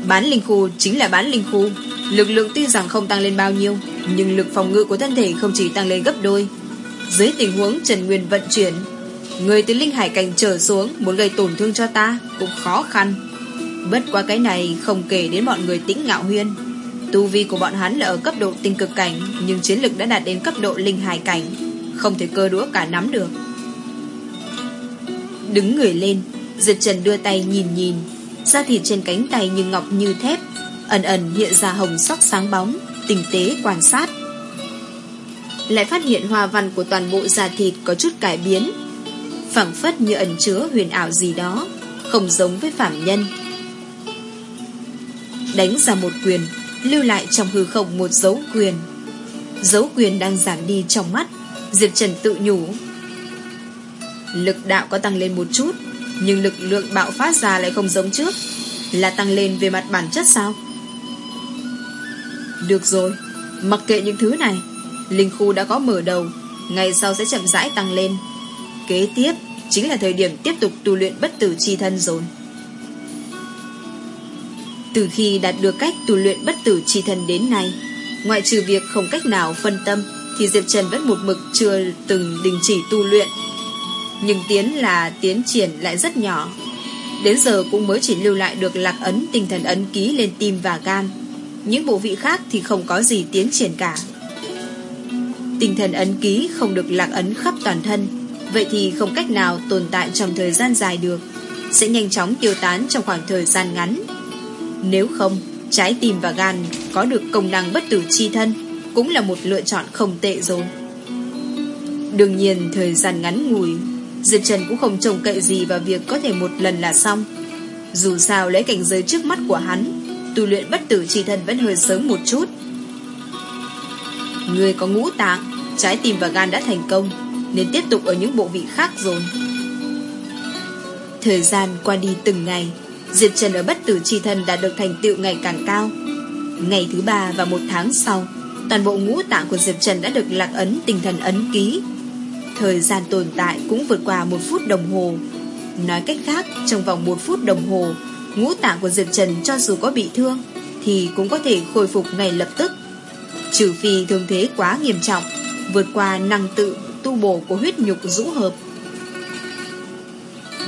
Bán linh khu chính là bán linh khu. Lực lượng tuy rằng không tăng lên bao nhiêu Nhưng lực phòng ngự của thân thể không chỉ tăng lên gấp đôi. Dưới tình huống Trần Nguyên vận chuyển Người từ linh hải cảnh trở xuống Muốn gây tổn thương cho ta Cũng khó khăn. Bất qua cái này không kể đến bọn người tĩnh ngạo huyên. Tu vi của bọn hắn là ở cấp độ tinh cực cảnh, Nhưng chiến lực đã đạt đến cấp độ linh hải cảnh. Không thể cơ đũa cả nắm được. Đứng người lên, Diệp Trần đưa tay nhìn nhìn. Da thịt trên cánh tay như ngọc như thép, Ẩn ẩn hiện ra hồng sắc sáng bóng, Tinh tế quan sát. Lại phát hiện hoa văn của toàn bộ da thịt Có chút cải biến, phẳng phất như ẩn chứa huyền ảo gì đó, Không giống với phạm nhân. Đánh ra một quyền Lưu lại trong hư không một dấu quyền. Dấu quyền đang giảm đi trong mắt, Diệp Trần tự nhủ. Lực đạo có tăng lên một chút, Nhưng lực lượng bạo phát ra lại không giống trước. Là tăng lên về mặt bản chất sao? Được rồi, Mặc kệ những thứ này, Linh khu đã có mở đầu, Ngày sau sẽ chậm rãi tăng lên. Kế tiếp chính là thời điểm tiếp tục tu luyện bất tử chi thân rồi. Từ khi đạt được cách tu luyện bất tử chi thân đến nay. Ngoại trừ việc không cách nào phân tâm, Thì Diệp Trần vẫn một mực chưa từng đình chỉ tu luyện. Nhưng tiến là tiến triển lại rất nhỏ. Đến giờ cũng mới chỉ lưu lại được lạc ấn, tinh thần ấn ký lên tim và gan. Những bộ vị khác thì không có gì tiến triển cả. Tinh thần ấn ký không được lạc ấn khắp toàn thân, Vậy thì không cách nào tồn tại trong thời gian dài được. Sẽ nhanh chóng tiêu tán trong khoảng thời gian ngắn. Nếu không, Trái tim và gan có được công năng bất tử chi thân Cũng là một lựa chọn không tệ rồi. Đương nhiên, thời gian ngắn ngủi, Diệp Trần cũng không trông cậy gì vào việc có thể một lần là xong. Dù sao, lấy cảnh giới trước mắt của hắn, Tu luyện bất tử chi thân vẫn hơi sớm một chút. Người có ngũ tạng, Trái tim và gan đã thành công, Nên tiếp tục ở những bộ vị khác rồi. Thời gian qua đi từng ngày Diệp Trần ở bất tử chi thân đã được thành tựu ngày càng cao. Ngày thứ ba và một tháng sau, Toàn bộ ngũ tạng của Diệp Trần đã được lạc ấn, tinh thần ấn ký. Thời gian tồn tại cũng vượt qua một phút đồng hồ. Nói cách khác, Trong vòng một phút đồng hồ, Ngũ tạng của Diệp Trần cho dù có bị thương Thì cũng có thể khôi phục ngay lập tức. Trừ phi thương thế quá nghiêm trọng, Vượt qua năng tự, tu bổ của huyết nhục rũ hợp.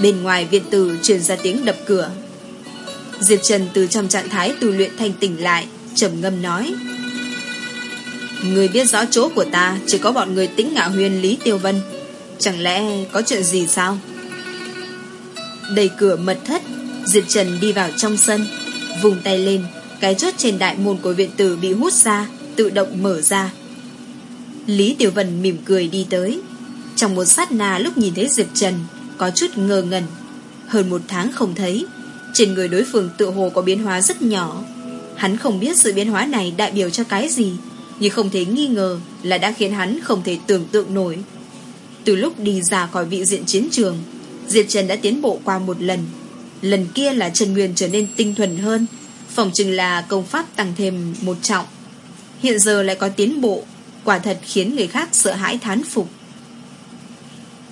Bên ngoài viện tử truyền ra tiếng đập cửa. Diệp Trần từ trong trạng thái tu luyện thanh tỉnh lại, trầm ngâm nói. Người biết rõ chỗ của ta, Chỉ có bọn người tính ngạo huyền, Lý Tiêu Vân. Chẳng lẽ có chuyện gì sao? Đẩy cửa mật thất, Diệp Trần đi vào trong sân, Vùng tay lên, Cái chốt trên đại môn của viện tử bị hút ra, Tự động mở ra. Lý Tiểu Vân mỉm cười đi tới. Trong một sát na lúc nhìn thấy Diệp Trần, Có chút ngơ ngẩn. Hơn một tháng không thấy trên người đối phương tự hồ có biến hóa rất nhỏ. Hắn không biết sự biến hóa này đại biểu cho cái gì, Nhưng không thể nghi ngờ Là đã khiến hắn không thể tưởng tượng nổi. Từ lúc đi ra khỏi vị diện chiến trường, Diệp Trần đã tiến bộ qua một lần. Lần kia là Trần Nguyên trở nên tinh thuần hơn Phòng chừng là công pháp tăng thêm một trọng. Hiện giờ lại có tiến bộ, Quả thật khiến người khác sợ hãi thán phục.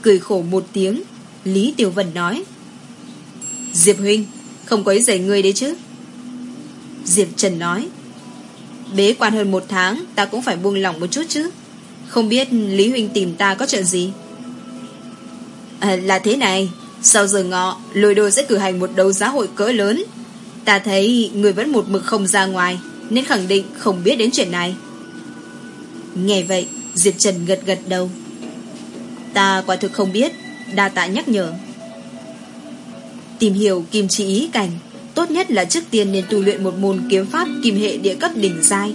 Cười khổ một tiếng, Lý Tiểu Vân nói, Diệp Huynh không quấy rầy ngươi đấy chứ? Diệp Trần nói Bế quan hơn một tháng Ta cũng phải buông lỏng một chút chứ. Không biết Lý Huynh tìm ta có chuyện gì? À, Là thế này Sau giờ ngọ Lôi đôi sẽ cử hành một đấu giá hội cỡ lớn. Ta thấy người vẫn một mực không ra ngoài Nên khẳng định không biết đến chuyện này. Nghe vậy Diệp Trần gật gật đầu. Ta quả thực không biết Đa tạ nhắc nhở. Tìm hiểu kim chỉ ý cảnh. Tốt nhất là trước tiên nên tu luyện một môn kiếm pháp kim hệ địa cấp đỉnh giai.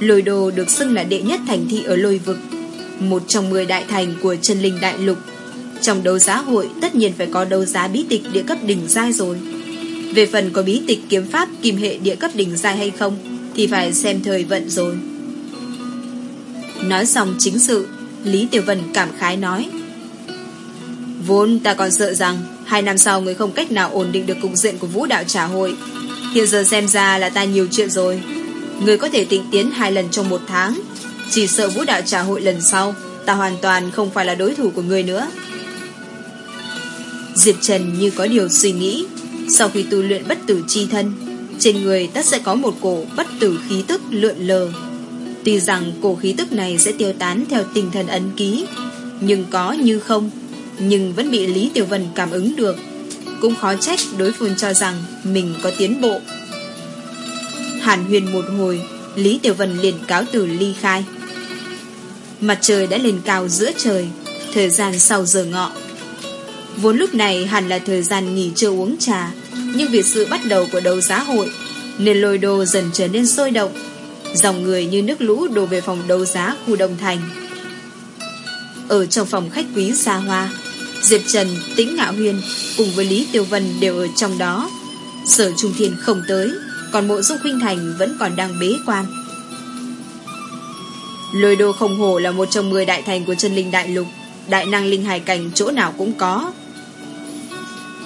Lôi đồ được xưng là đệ nhất thành thị ở lôi vực, Một trong mười đại thành của chân linh đại lục. Trong đấu giá hội, tất nhiên phải có đấu giá bí tịch địa cấp đỉnh giai rồi. Về phần có bí tịch kiếm pháp kim hệ địa cấp đỉnh giai hay không, Thì phải xem thời vận rồi. Nói xong chính sự, Lý Tiểu Vân cảm khái nói, Vốn ta còn sợ rằng Hai năm sau, người không cách nào ổn định được cục diện của vũ đạo trả hội. Hiện giờ xem ra là ta nhiều chuyện rồi. Người có thể tịnh tiến hai lần trong một tháng. Chỉ sợ vũ đạo trả hội lần sau, Ta hoàn toàn không phải là đối thủ của người nữa. Diệp Trần như có điều suy nghĩ. Sau khi tu luyện bất tử chi thân, Trên người tất sẽ có một cổ bất tử khí tức lượn lờ. Tuy rằng cổ khí tức này sẽ tiêu tán theo tinh thần ấn ký, Nhưng có như không nhưng vẫn bị Lý Tiểu Vân cảm ứng được. Cũng khó trách đối phương cho rằng Mình có tiến bộ. Hàn huyền một hồi, Lý Tiểu Vân liền cáo từ ly khai. Mặt trời đã lên cao giữa trời, Thời gian sau giờ ngọ. Vốn lúc này hẳn là thời gian nghỉ trưa uống trà, Nhưng vì sự bắt đầu của đấu giá hội, Nên lôi đồ dần trở nên sôi động. Dòng người như nước lũ đổ về phòng đấu giá khu Đông Thành. Ở trong phòng khách quý xa hoa. Diệp Trần, Tĩnh Ngạo Huyền Cùng với Lý Tiêu Vân đều ở trong đó. Sở Trung Thiên không tới Còn mộ dung khuynh thành vẫn còn đang bế quan. Lôi đô không hồ là một trong 10 đại thành của chân linh đại lục. Đại năng linh hài cảnh chỗ nào cũng có.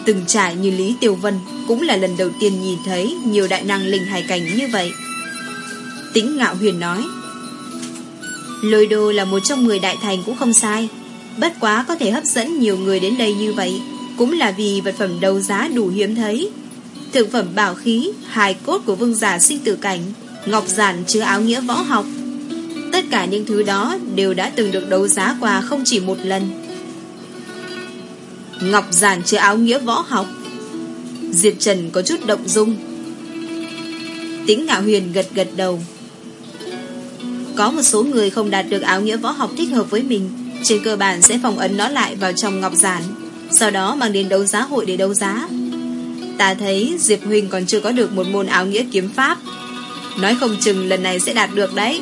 Từng trải như Lý Tiêu Vân Cũng là lần đầu tiên nhìn thấy Nhiều đại năng linh hài cảnh như vậy. Tính ngạo huyền nói Lôi đô là một trong 10 đại thành cũng không sai. Bất quá có thể hấp dẫn nhiều người đến đây như vậy, Cũng là vì vật phẩm đấu giá đủ hiếm thấy. Thực phẩm bảo khí, hài cốt của vương giả sinh tử cảnh, Ngọc giản chứa áo nghĩa võ học. Tất cả những thứ đó Đều đã từng được đấu giá qua không chỉ một lần. Ngọc giản chứa áo nghĩa võ học. Diệp Trần có chút động dung. Tính ngạo huyền gật gật đầu. Có một số người không đạt được áo nghĩa võ học thích hợp với mình, Trên cơ bản sẽ phòng ấn nó lại vào trong ngọc giản, Sau đó mang đến đấu giá hội để đấu giá. Ta thấy Diệp Huỳnh còn chưa có được một môn áo nghĩa kiếm pháp. Nói không chừng lần này sẽ đạt được đấy.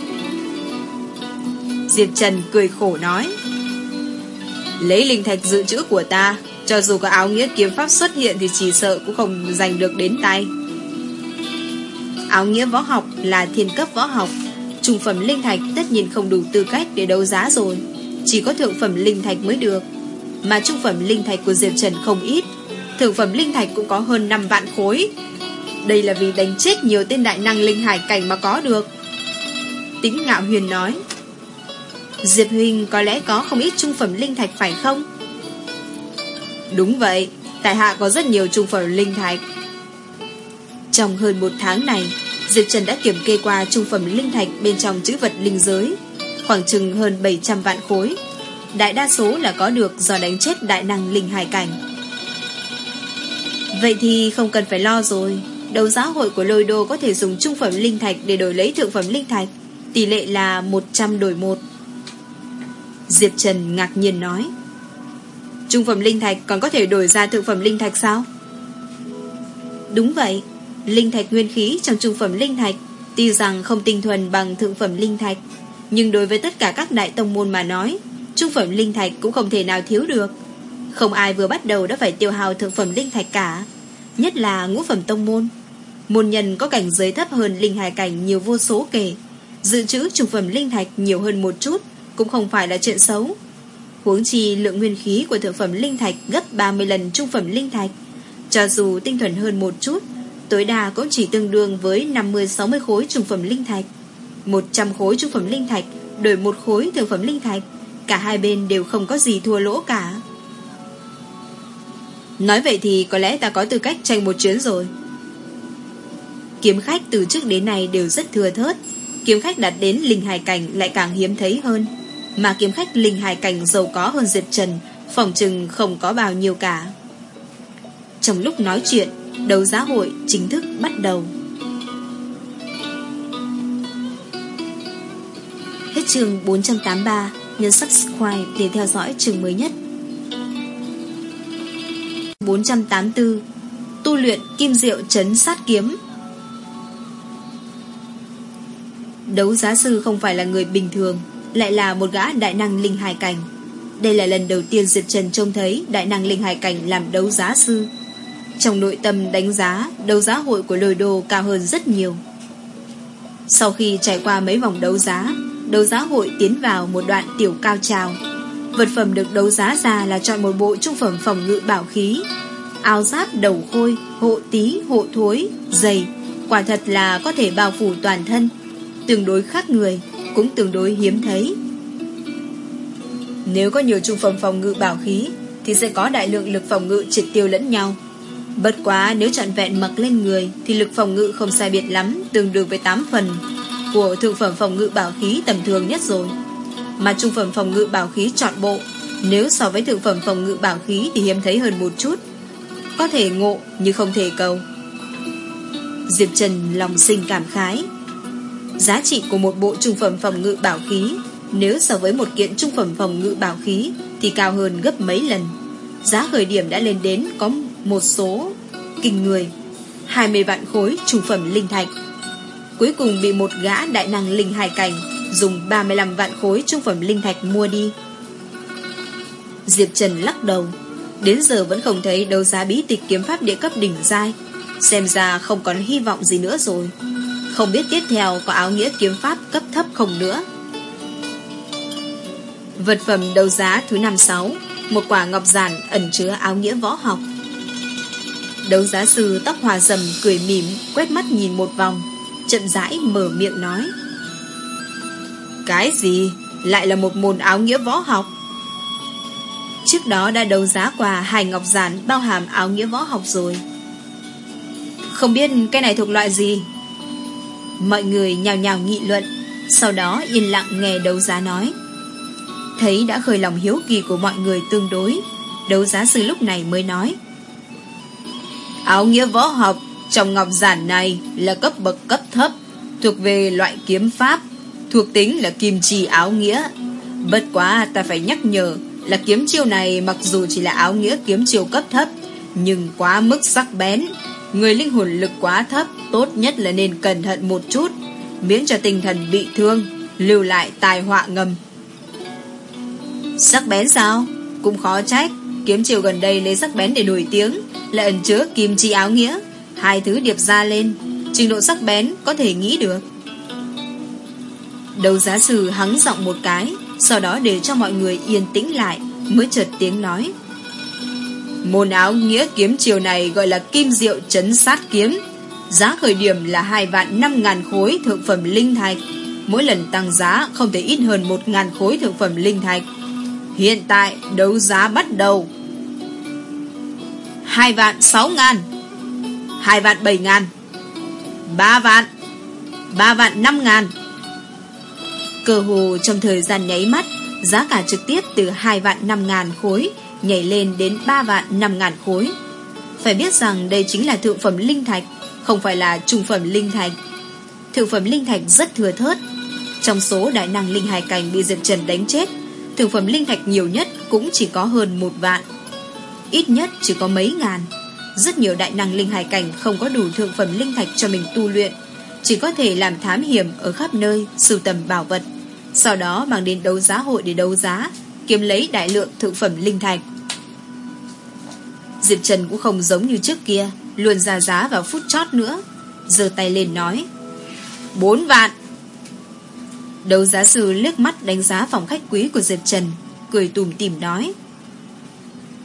Diệp Trần cười khổ nói, Lấy linh thạch dự trữ của ta, Cho dù có áo nghĩa kiếm pháp xuất hiện Thì chỉ sợ cũng không giành được đến tay. Áo nghĩa võ học là thiên cấp võ học Trung phẩm linh thạch tất nhiên không đủ tư cách để đấu giá rồi. Chỉ có thượng phẩm linh thạch mới được. Mà trung phẩm linh thạch của Diệp Trần không ít. Thượng phẩm linh thạch cũng có hơn 5 vạn khối. Đây là vì đánh chết nhiều tên đại năng linh hải cảnh mà có được. Tính ngạo huyền nói Diệp Huynh có lẽ có không ít trung phẩm linh thạch phải không? Đúng vậy, tại hạ có rất nhiều trung phẩm linh thạch. Trong hơn một tháng này, Diệp Trần đã kiểm kê qua trung phẩm linh thạch bên trong chữ vật linh giới, khoảng chừng hơn 700 vạn khối. Đại đa số là có được do đánh chết đại năng linh hải cảnh. Vậy thì không cần phải lo rồi. Đấu giá hội của lôi đô có thể dùng trung phẩm linh thạch để đổi lấy thượng phẩm linh thạch. Tỷ lệ là 100 đổi 1. Diệp Trần ngạc nhiên nói Trung phẩm linh thạch còn có thể đổi ra thượng phẩm linh thạch sao? Đúng vậy Linh thạch nguyên khí trong trung phẩm linh thạch Tuy rằng không tinh thuần bằng thượng phẩm linh thạch Nhưng đối với tất cả các đại tông môn mà nói Trung phẩm linh thạch cũng không thể nào thiếu được Không ai vừa bắt đầu đã phải tiêu hào thượng phẩm linh thạch cả Nhất là ngũ phẩm tông môn Môn nhân có cảnh giới thấp hơn linh hài cảnh nhiều vô số kể Dự trữ trung phẩm linh thạch nhiều hơn một chút cũng không phải là chuyện xấu. Huống chi lượng nguyên khí của thượng phẩm linh thạch gấp 30 lần trung phẩm linh thạch. Cho dù tinh thuần hơn một chút, tối đa cũng chỉ tương đương với 50-60 khối trung phẩm linh thạch. 100 khối trung phẩm linh thạch đổi một khối thượng phẩm linh thạch, cả hai bên đều không có gì thua lỗ cả. Nói vậy thì có lẽ ta có tư cách tranh một chuyến rồi. Kiếm khách từ trước đến nay đều rất thừa thớt, kiếm khách đạt đến linh hài cảnh lại càng hiếm thấy hơn. Mà kiếm khách linh hài cảnh giàu có hơn Diệp Trần Phòng trừng không có bao nhiêu cả Trong lúc nói chuyện Đấu giá hội chính thức bắt đầu Hết trường 483 Nhấn subscribe để theo dõi trường mới nhất 484 Tu luyện kim diệu chấn sát kiếm Đấu giá sư không phải là người bình thường, lại là một gã đại năng linh hài cảnh. Đây là lần đầu tiên Diệp Trần trông thấy đại năng linh hài cảnh làm đấu giá sư. Trong nội tâm đánh giá, đấu giá hội của lôi đồ cao hơn rất nhiều. Sau khi trải qua mấy vòng đấu giá, đấu giá hội tiến vào một đoạn tiểu cao trào. Vật phẩm được đấu giá ra là chọn một bộ trung phẩm phòng ngự bảo khí, áo giáp đầu khôi, hộ tí, hộ thối, dày, quả thật là có thể bao phủ toàn thân, tương đối khác người, cũng tương đối hiếm thấy. Nếu có nhiều trung phẩm phòng ngự bảo khí, Thì sẽ có đại lượng lực phòng ngự triệt tiêu lẫn nhau Bất quá nếu trọn vẹn mặc lên người Thì lực phòng ngự không sai biệt lắm, Tương đương với 8 phần Của thượng phẩm phòng ngự bảo khí tầm thường nhất rồi. Mà trung phẩm phòng ngự bảo khí trọn bộ, Nếu so với thượng phẩm phòng ngự bảo khí Thì hiếm thấy hơn một chút. Có thể ngộ, nhưng không thể cầu. Diệp Trần lòng sinh cảm khái. Giá trị của một bộ trung phẩm phòng ngự bảo khí, Nếu so với một kiện trung phẩm phòng ngự bảo khí Thì cao hơn gấp mấy lần. Giá khởi điểm đã lên đến có một số kinh người 20 vạn khối trung phẩm linh thạch. Cuối cùng bị một gã đại năng linh hải cảnh Dùng 35 vạn khối trung phẩm linh thạch mua đi. Diệp Trần lắc đầu, Đến giờ vẫn không thấy đấu giá bí tịch kiếm pháp địa cấp đỉnh giai, Xem ra không còn hy vọng gì nữa rồi. Không biết tiếp theo có áo nghĩa kiếm pháp cấp thấp không nữa. Vật phẩm đấu giá thứ 56 Một quả ngọc giản ẩn chứa áo nghĩa võ học. Đấu giá sư tóc hòa rầm cười mỉm, Quét mắt nhìn một vòng, Chậm rãi mở miệng nói. Cái gì? Lại là một môn áo nghĩa võ học? Trước đó đã đấu giá quà hải ngọc giản bao hàm áo nghĩa võ học rồi. Không biết cái này thuộc loại gì? Mọi người nhào nhào nghị luận, Sau đó yên lặng nghe đấu giá nói. Thấy đã khơi lòng hiếu kỳ của mọi người tương đối, Đấu giá sư lúc này mới nói. Áo nghĩa võ học trong ngọc giản này là cấp bậc cấp thấp, thuộc về loại kiếm pháp, thuộc tính là kim trì áo nghĩa. Bất quá ta phải nhắc nhở là kiếm chiêu này mặc dù chỉ là áo nghĩa kiếm chiêu cấp thấp, nhưng quá mức sắc bén. Người linh hồn lực quá thấp, tốt nhất là nên cẩn thận một chút, miễn cho tinh thần bị thương, lưu lại tai họa ngầm. Sắc bén sao? Cũng khó trách, kiếm chiều gần đây lấy sắc bén để nổi tiếng, là ẩn chứa kim chi áo nghĩa. Hai thứ điệp ra lên, trình độ sắc bén có thể nghĩ được. Đầu giá sử hắng giọng một cái, sau đó để cho mọi người yên tĩnh lại, mới chợt tiếng nói. Môn áo nghĩa kiếm chiều này gọi là kim diệu chấn sát kiếm. Giá khởi điểm là hai vạn năm ngàn khối thượng phẩm linh thạch. Mỗi lần tăng giá không thể ít hơn một ngàn khối thượng phẩm linh thạch. Hiện tại đấu giá bắt đầu. Hai vạn sáu ngàn. Hai vạn bảy ngàn. Ba vạn. Ba vạn năm ngàn. Cơ hồ trong thời gian nháy mắt, giá cả trực tiếp từ hai vạn năm ngàn khối nhảy lên đến ba vạn năm ngàn khối. Phải biết rằng đây chính là thượng phẩm linh thạch, không phải là trung phẩm linh thạch. Thượng phẩm linh thạch rất thừa thớt. Trong số đại năng linh hài cảnh bị Diệp Trần đánh chết, thượng phẩm linh thạch nhiều nhất cũng chỉ có hơn một vạn. Ít nhất chỉ có mấy ngàn. Rất nhiều đại năng linh hải cảnh không có đủ thượng phẩm linh thạch cho mình tu luyện, chỉ có thể làm thám hiểm ở khắp nơi, sưu tầm bảo vật. Sau đó mang đến đấu giá hội để đấu giá, kiếm lấy đại lượng thượng phẩm linh thạch. Diệp Trần cũng không giống như trước kia, luôn ra giá vào phút chót nữa. giơ tay lên nói. Bốn vạn. Đấu giá sư liếc mắt đánh giá phòng khách quý của Diệp Trần, cười tùm tìm nói.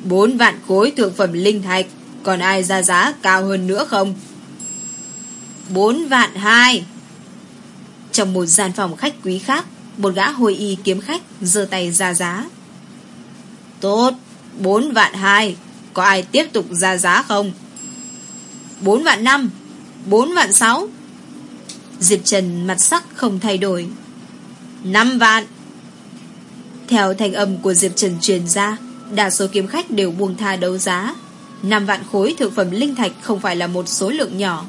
Bốn vạn khối thượng phẩm linh thạch, còn ai ra giá cao hơn nữa không? Bốn vạn hai. Trong một gian phòng khách quý khác, một gã hồi y kiếm khách giơ tay ra giá. Tốt, bốn vạn hai, có ai tiếp tục ra giá không? Bốn vạn năm, bốn vạn sáu. Diệp Trần mặt sắc không thay đổi. Năm vạn. Theo thanh âm của Diệp Trần truyền ra, đa số kiếm khách đều buông tha đấu giá. 5 vạn khối thực phẩm linh thạch không phải là một số lượng nhỏ.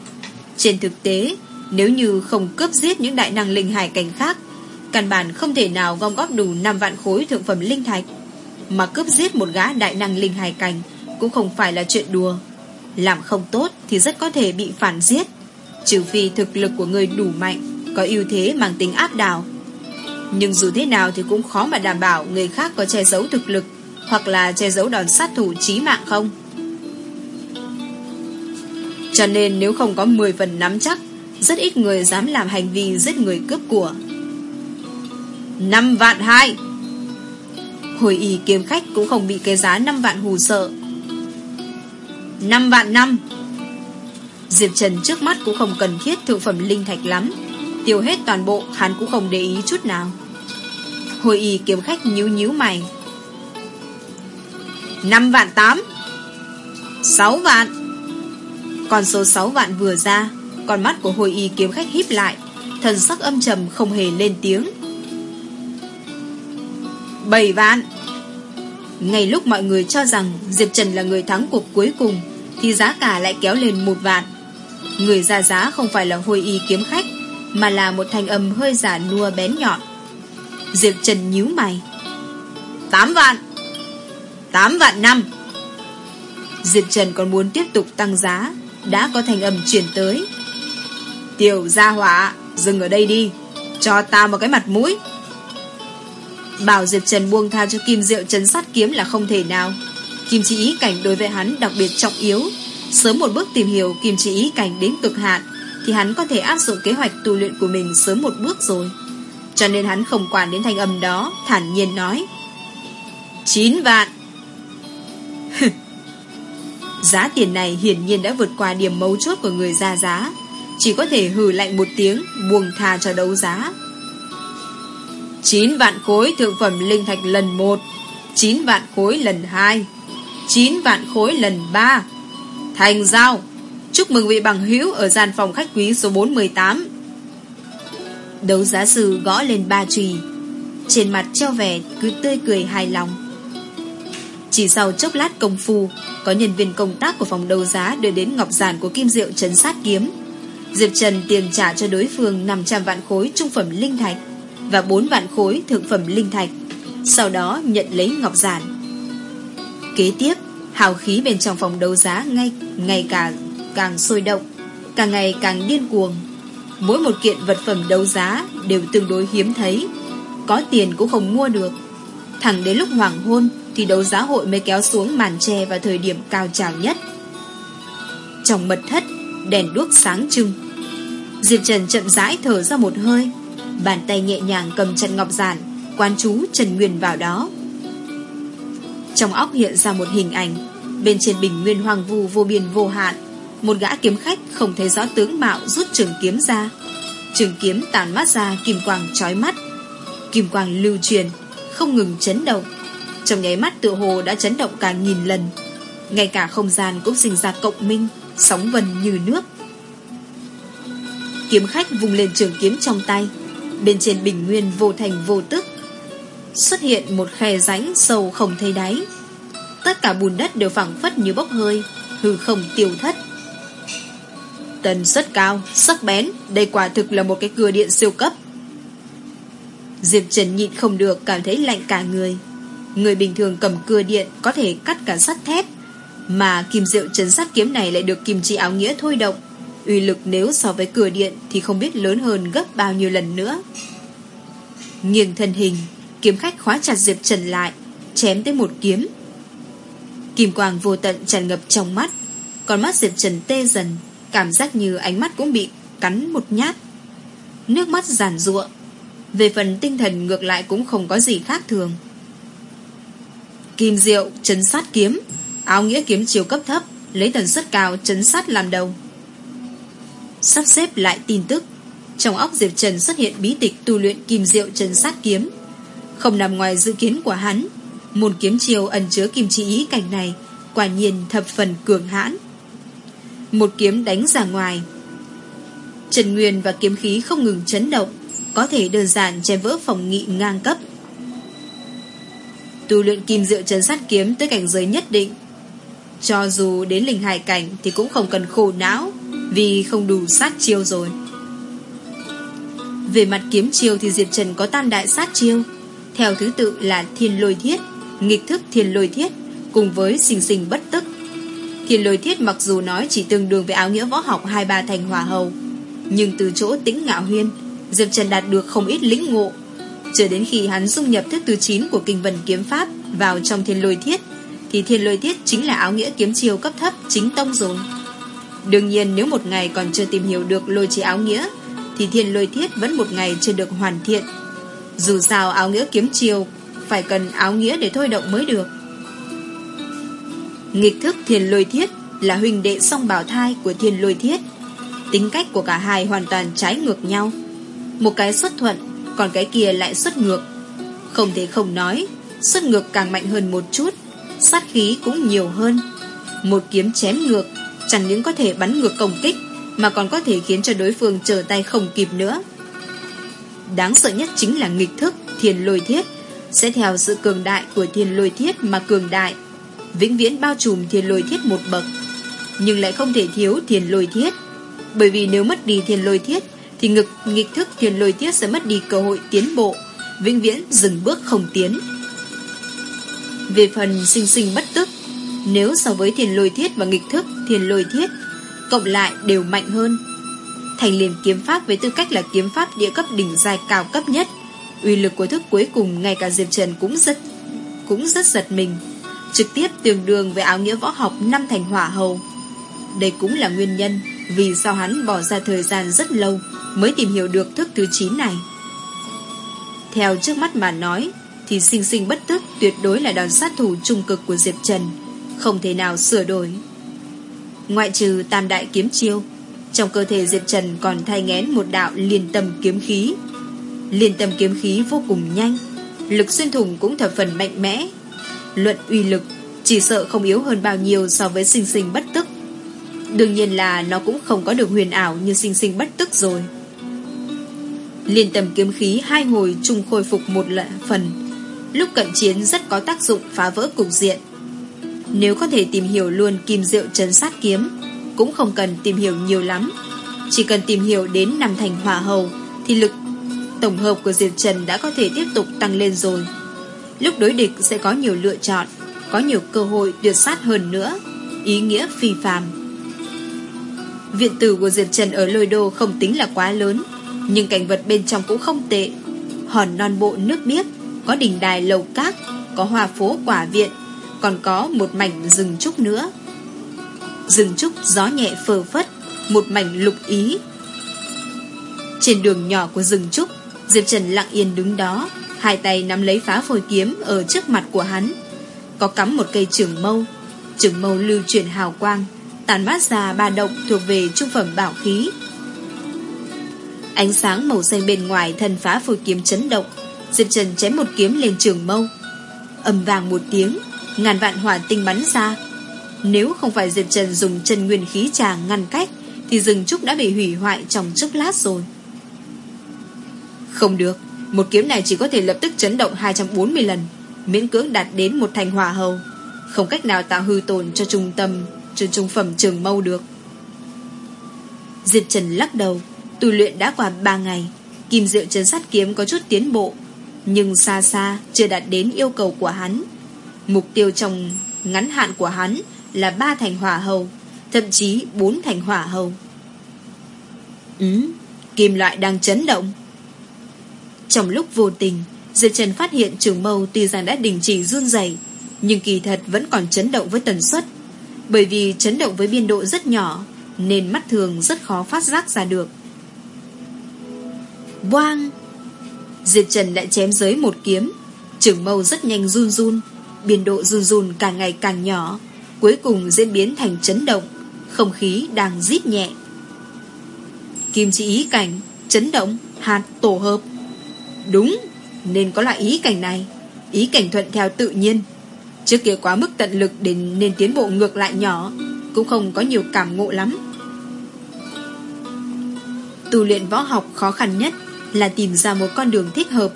Trên thực tế, nếu như không cướp giết những đại năng linh hải cảnh khác, căn bản không thể nào gom góp đủ 5 vạn khối thượng phẩm linh thạch. Mà cướp giết một gã đại năng linh hải cảnh cũng không phải là chuyện đùa. Làm không tốt thì rất có thể bị phản giết. Trừ phi thực lực của người đủ mạnh, có ưu thế mang tính áp đảo. Nhưng dù thế nào thì cũng khó mà đảm bảo người khác có che giấu thực lực hoặc là che giấu đòn sát thủ chí mạng không. Cho nên nếu không có 10 phần nắm chắc, rất ít người dám làm hành vi giết người cướp của. 5 vạn 2 Hồi y kiếm khách cũng không bị cái giá 5 vạn hù sợ. 5 vạn 5 Diệp Trần trước mắt cũng không cần thiết thượng phẩm linh thạch lắm. Tiêu hết toàn bộ hắn cũng không để ý chút nào. Hồi y kiếm khách nhíu nhíu mày 5 vạn 8 6 vạn. Con số 6 vạn vừa ra, Con mắt của hồi y kiếm khách híp lại, Thần sắc âm trầm không hề lên tiếng. 7 vạn. Ngay lúc mọi người cho rằng Diệp Trần là người thắng cuộc cuối cùng, Thì giá cả lại kéo lên một vạn. Người ra giá không phải là hồi y kiếm khách, Mà là một thanh âm hơi giả nua bén nhọn. Diệp Trần nhíu mày. 8 vạn. 8 vạn năm. Diệp Trần còn muốn tiếp tục tăng giá, Đã có thanh âm chuyển tới. Tiểu gia hỏa, Dừng ở đây đi, Cho ta một cái mặt mũi. Bảo Diệp Trần buông tha cho Kim Diệu chấn sát kiếm là không thể nào. Kim chỉ ý cảnh đối với hắn đặc biệt trọng yếu. Sớm một bước tìm hiểu Kim chỉ ý cảnh đến cực hạn, Thì hắn có thể áp dụng kế hoạch tu luyện của mình sớm một bước rồi. Cho nên hắn không quản đến thanh âm đó, Thản nhiên nói. 9 vạn. Giá tiền này hiển nhiên đã vượt qua điểm mấu chốt của người ra giá. Chỉ có thể hừ lạnh một tiếng, Buông tha cho đấu giá. 9 vạn khối thượng phẩm linh thạch lần 1 9 vạn khối lần 2 9 vạn khối lần 3 Thành giao! Chúc mừng vị bằng hữu ở gian phòng khách quý số 418 Đấu giá sư gõ lên ba chùy Trên mặt treo vẻ cứ tươi cười hài lòng. Chỉ sau chốc lát công phu Có nhân viên công tác của phòng đấu giá Đưa đến ngọc giản của Kim Diệu trấn sát kiếm Diệp Trần tiền trả cho đối phương 500 vạn khối trung phẩm linh thạch Và 4 vạn khối thượng phẩm linh thạch Sau đó nhận lấy ngọc giản Kế tiếp Hào khí bên trong phòng đấu giá ngay ngày càng càng sôi động, càng ngày càng điên cuồng. Mỗi một kiện vật phẩm đấu giá đều tương đối hiếm thấy, có tiền cũng không mua được. Thẳng đến lúc hoàng hôn thì đấu giá hội mới kéo xuống màn tre vào thời điểm cao trào nhất. Trong mật thất, đèn đuốc sáng trưng. Diệp Trần chậm rãi thở ra một hơi, bàn tay nhẹ nhàng cầm chân ngọc giản, quan chú Trần Nguyên vào đó. Trong óc hiện ra một hình ảnh Bên trên bình nguyên hoàng vu vô biên vô hạn Một gã kiếm khách không thấy rõ tướng mạo Rút trường kiếm ra Trường kiếm tàn mắt ra kim quang trói mắt Kim quang lưu truyền Không ngừng chấn động trong nháy mắt tựa hồ đã chấn động cả nghìn lần. Ngay cả không gian cũng sinh ra cộng minh Sóng vần như nước. Kiếm khách vùng lên trường kiếm trong tay. Bên trên bình nguyên vô thành vô tức. Xuất hiện một khe rãnh sâu không thấy đáy. Tất cả bùn đất đều phẳng phất như bốc hơi Hư không tiêu thất. Tần suất cao, sắc bén Đây quả thực là một cái cưa điện siêu cấp. Diệp Trần nhịn không được Cảm thấy lạnh cả người. Người bình thường cầm cưa điện Có thể cắt cả sắt thép. Mà kim diệu trấn sát kiếm này lại được kim chỉ áo nghĩa thôi động. Uy lực nếu so với cưa điện Thì không biết lớn hơn gấp bao nhiêu lần nữa. Nghiêng thân hình, Kiếm khách khóa chặt Diệp Trần lại, Chém tới một kiếm. Kim quang vô tận tràn ngập trong mắt, Con mắt Diệp Trần tê dần, Cảm giác như ánh mắt cũng bị cắn một nhát. Nước mắt giàn ruộng Về phần tinh thần ngược lại cũng không có gì khác thường. Kim diệu chấn sát kiếm. Áo nghĩa kiếm chiều cấp thấp, Lấy tần suất cao chấn sát làm đầu. Sắp xếp lại tin tức. Trong óc Diệp Trần xuất hiện bí tịch tu luyện kim diệu chấn sát kiếm. Không nằm ngoài dự kiến của hắn, Môn kiếm chiều ẩn chứa kim chi ý cảnh này, Quả nhiên thập phần cường hãn. Một kiếm đánh ra ngoài. Trần Nguyên và kiếm khí không ngừng chấn động, Có thể đơn giản chém vỡ phòng nghị ngang cấp. Tu luyện kim diệu chấn sát kiếm tới cảnh giới nhất định Cho dù đến linh hải cảnh Thì cũng không cần khổ não Vì không đủ sát chiêu rồi Về mặt kiếm chiêu thì Diệp Trần có tam đại sát chiêu Theo thứ tự là thiên lôi thiết nghịch thức thiên lôi thiết cùng với sinh sinh bất tức. Thiên lôi thiết mặc dù nói chỉ tương đương với áo nghĩa võ học hai ba thành hòa hầu, nhưng từ chỗ tĩnh ngạo huyên, Diệp Trần đạt được không ít lĩnh ngộ. Chờ đến khi hắn dung nhập thức thứ 9 của kinh vần kiếm pháp vào trong thiên lôi thiết, thì thiên lôi thiết chính là áo nghĩa kiếm chiêu cấp thấp chính tông rồi. Đương nhiên nếu một ngày còn chưa tìm hiểu được lôi chỉ áo nghĩa, thì thiên lôi thiết vẫn một ngày chưa được hoàn thiện. Dù sao áo nghĩa kiếm chiêu phải cần áo nghĩa để thôi động mới được. Nghịch thức thiên lôi thiết là huynh đệ song bảo thai của thiên lôi thiết. Tính cách của cả hai hoàn toàn trái ngược nhau. Một cái xuất thuận, còn cái kia lại xuất ngược. Không thể không nói, xuất ngược càng mạnh hơn một chút, sát khí cũng nhiều hơn. Một kiếm chém ngược, chẳng những có thể bắn ngược công kích, mà còn có thể khiến cho đối phương trở tay không kịp nữa. Đáng sợ nhất chính là nghịch thức thiền lôi thiết, sẽ theo sự cường đại của thiền lôi thiết mà cường đại, vĩnh viễn bao trùm thiền lôi thiết một bậc, nhưng lại không thể thiếu thiền lôi thiết, bởi vì nếu mất đi thiền lôi thiết, thì ngực nghịch thức thiền lôi thiết sẽ mất đi cơ hội tiến bộ, vĩnh viễn dừng bước không tiến. Về phần sinh sinh bất tức, nếu so với thiền lôi thiết và nghịch thức thiền lôi thiết, cộng lại đều mạnh hơn. Thành liền kiếm pháp với tư cách là kiếm pháp địa cấp đỉnh dài cao cấp nhất, uy lực của thức cuối cùng ngay cả Diệp Trần cũng rất cũng rất giật mình, trực tiếp tương đương với áo nghĩa võ học năm thành hỏa hầu. Đây cũng là nguyên nhân vì sao hắn bỏ ra thời gian rất lâu mới tìm hiểu được thức thứ 9 này. Theo trước mắt mà nói, thì sinh sinh bất tức tuyệt đối là đòn sát thủ trung cực của Diệp Trần, không thể nào sửa đổi. Ngoại trừ tam đại kiếm chiêu, trong cơ thể Diệp Trần còn thay ngén một đạo liên tâm kiếm khí. Liên tâm kiếm khí vô cùng nhanh, lực xuyên thủng cũng thập phần mạnh mẽ. Luận uy lực chỉ sợ không yếu hơn bao nhiêu so với sinh sinh bất tức. Đương nhiên là nó cũng không có được huyền ảo như sinh sinh bất tức rồi. Liên tâm kiếm khí hai hồi chung khôi phục một phần. Lúc cận chiến rất có tác dụng phá vỡ cục diện. Nếu có thể tìm hiểu luôn kim diệu trấn sát kiếm, Cũng không cần tìm hiểu nhiều lắm. Chỉ cần tìm hiểu đến năm thành hỏa hầu, Thì lực tổng hợp của Diệp Trần đã có thể tiếp tục tăng lên rồi. Lúc đối địch sẽ có nhiều lựa chọn, Có nhiều cơ hội tuyệt sát hơn nữa. Ý nghĩa phi phàm. Viện tử của Diệp Trần ở lôi đô không tính là quá lớn. Nhưng cảnh vật bên trong cũng không tệ. Hòn non bộ nước biếc, Có đình đài lầu cát, Có hòa phố quả viện, Còn có một mảnh rừng trúc nữa. Rừng trúc gió nhẹ phờ phất, Một mảnh lục ý. Trên đường nhỏ của rừng trúc, Diệp Trần lặng yên đứng đó, Hai tay nắm lấy phá phôi kiếm Ở trước mặt của hắn. Có cắm một cây trường mâu. Trường mâu lưu chuyển hào quang, Tàn mát ra ba động thuộc về trung phẩm bảo khí. Ánh sáng màu xanh bên ngoài thần phá phôi kiếm chấn động. Diệp Trần chém một kiếm lên trường mâu. Âm vàng một tiếng, Ngàn vạn hỏa tinh bắn ra. Nếu không phải Diệp Trần dùng chân nguyên khí tràng ngăn cách, Thì rừng trúc đã bị hủy hoại trong chốc lát rồi. Không được, Một kiếm này chỉ có thể lập tức chấn động 240 lần, Miễn cưỡng đạt đến một thành hỏa hầu. Không cách nào tạo hư tồn cho trung tâm, Cho trung phẩm trường mâu được. Diệp Trần lắc đầu. Tu luyện đã qua 3 ngày, Kim diệu chân sát kiếm có chút tiến bộ, Nhưng xa xa chưa đạt đến yêu cầu của hắn. Mục tiêu trong ngắn hạn của hắn Là ba thành hỏa hầu, Thậm chí bốn thành hỏa hầu. Ừ Kim loại đang chấn động. Trong lúc vô tình, Diệp Trần phát hiện trường mâu Tuy rằng đã đình chỉ run dày Nhưng kỳ thật vẫn còn chấn động với tần suất. Bởi vì chấn động với biên độ rất nhỏ, Nên mắt thường rất khó phát giác ra được. Boang Diệp Trần lại chém dưới một kiếm. Trường mâu rất nhanh run run. Biên độ run run càng ngày càng nhỏ. Cuối cùng diễn biến thành chấn động. Không khí đang rít nhẹ. Kim chỉ ý cảnh Chấn động, hạt, tổ hợp. Đúng Nên có loại ý cảnh này. Ý cảnh thuận theo tự nhiên. Trước kia quá mức tận lực để nên tiến bộ ngược lại nhỏ Cũng không có nhiều cảm ngộ lắm. Tu luyện võ học khó khăn nhất là tìm ra một con đường thích hợp.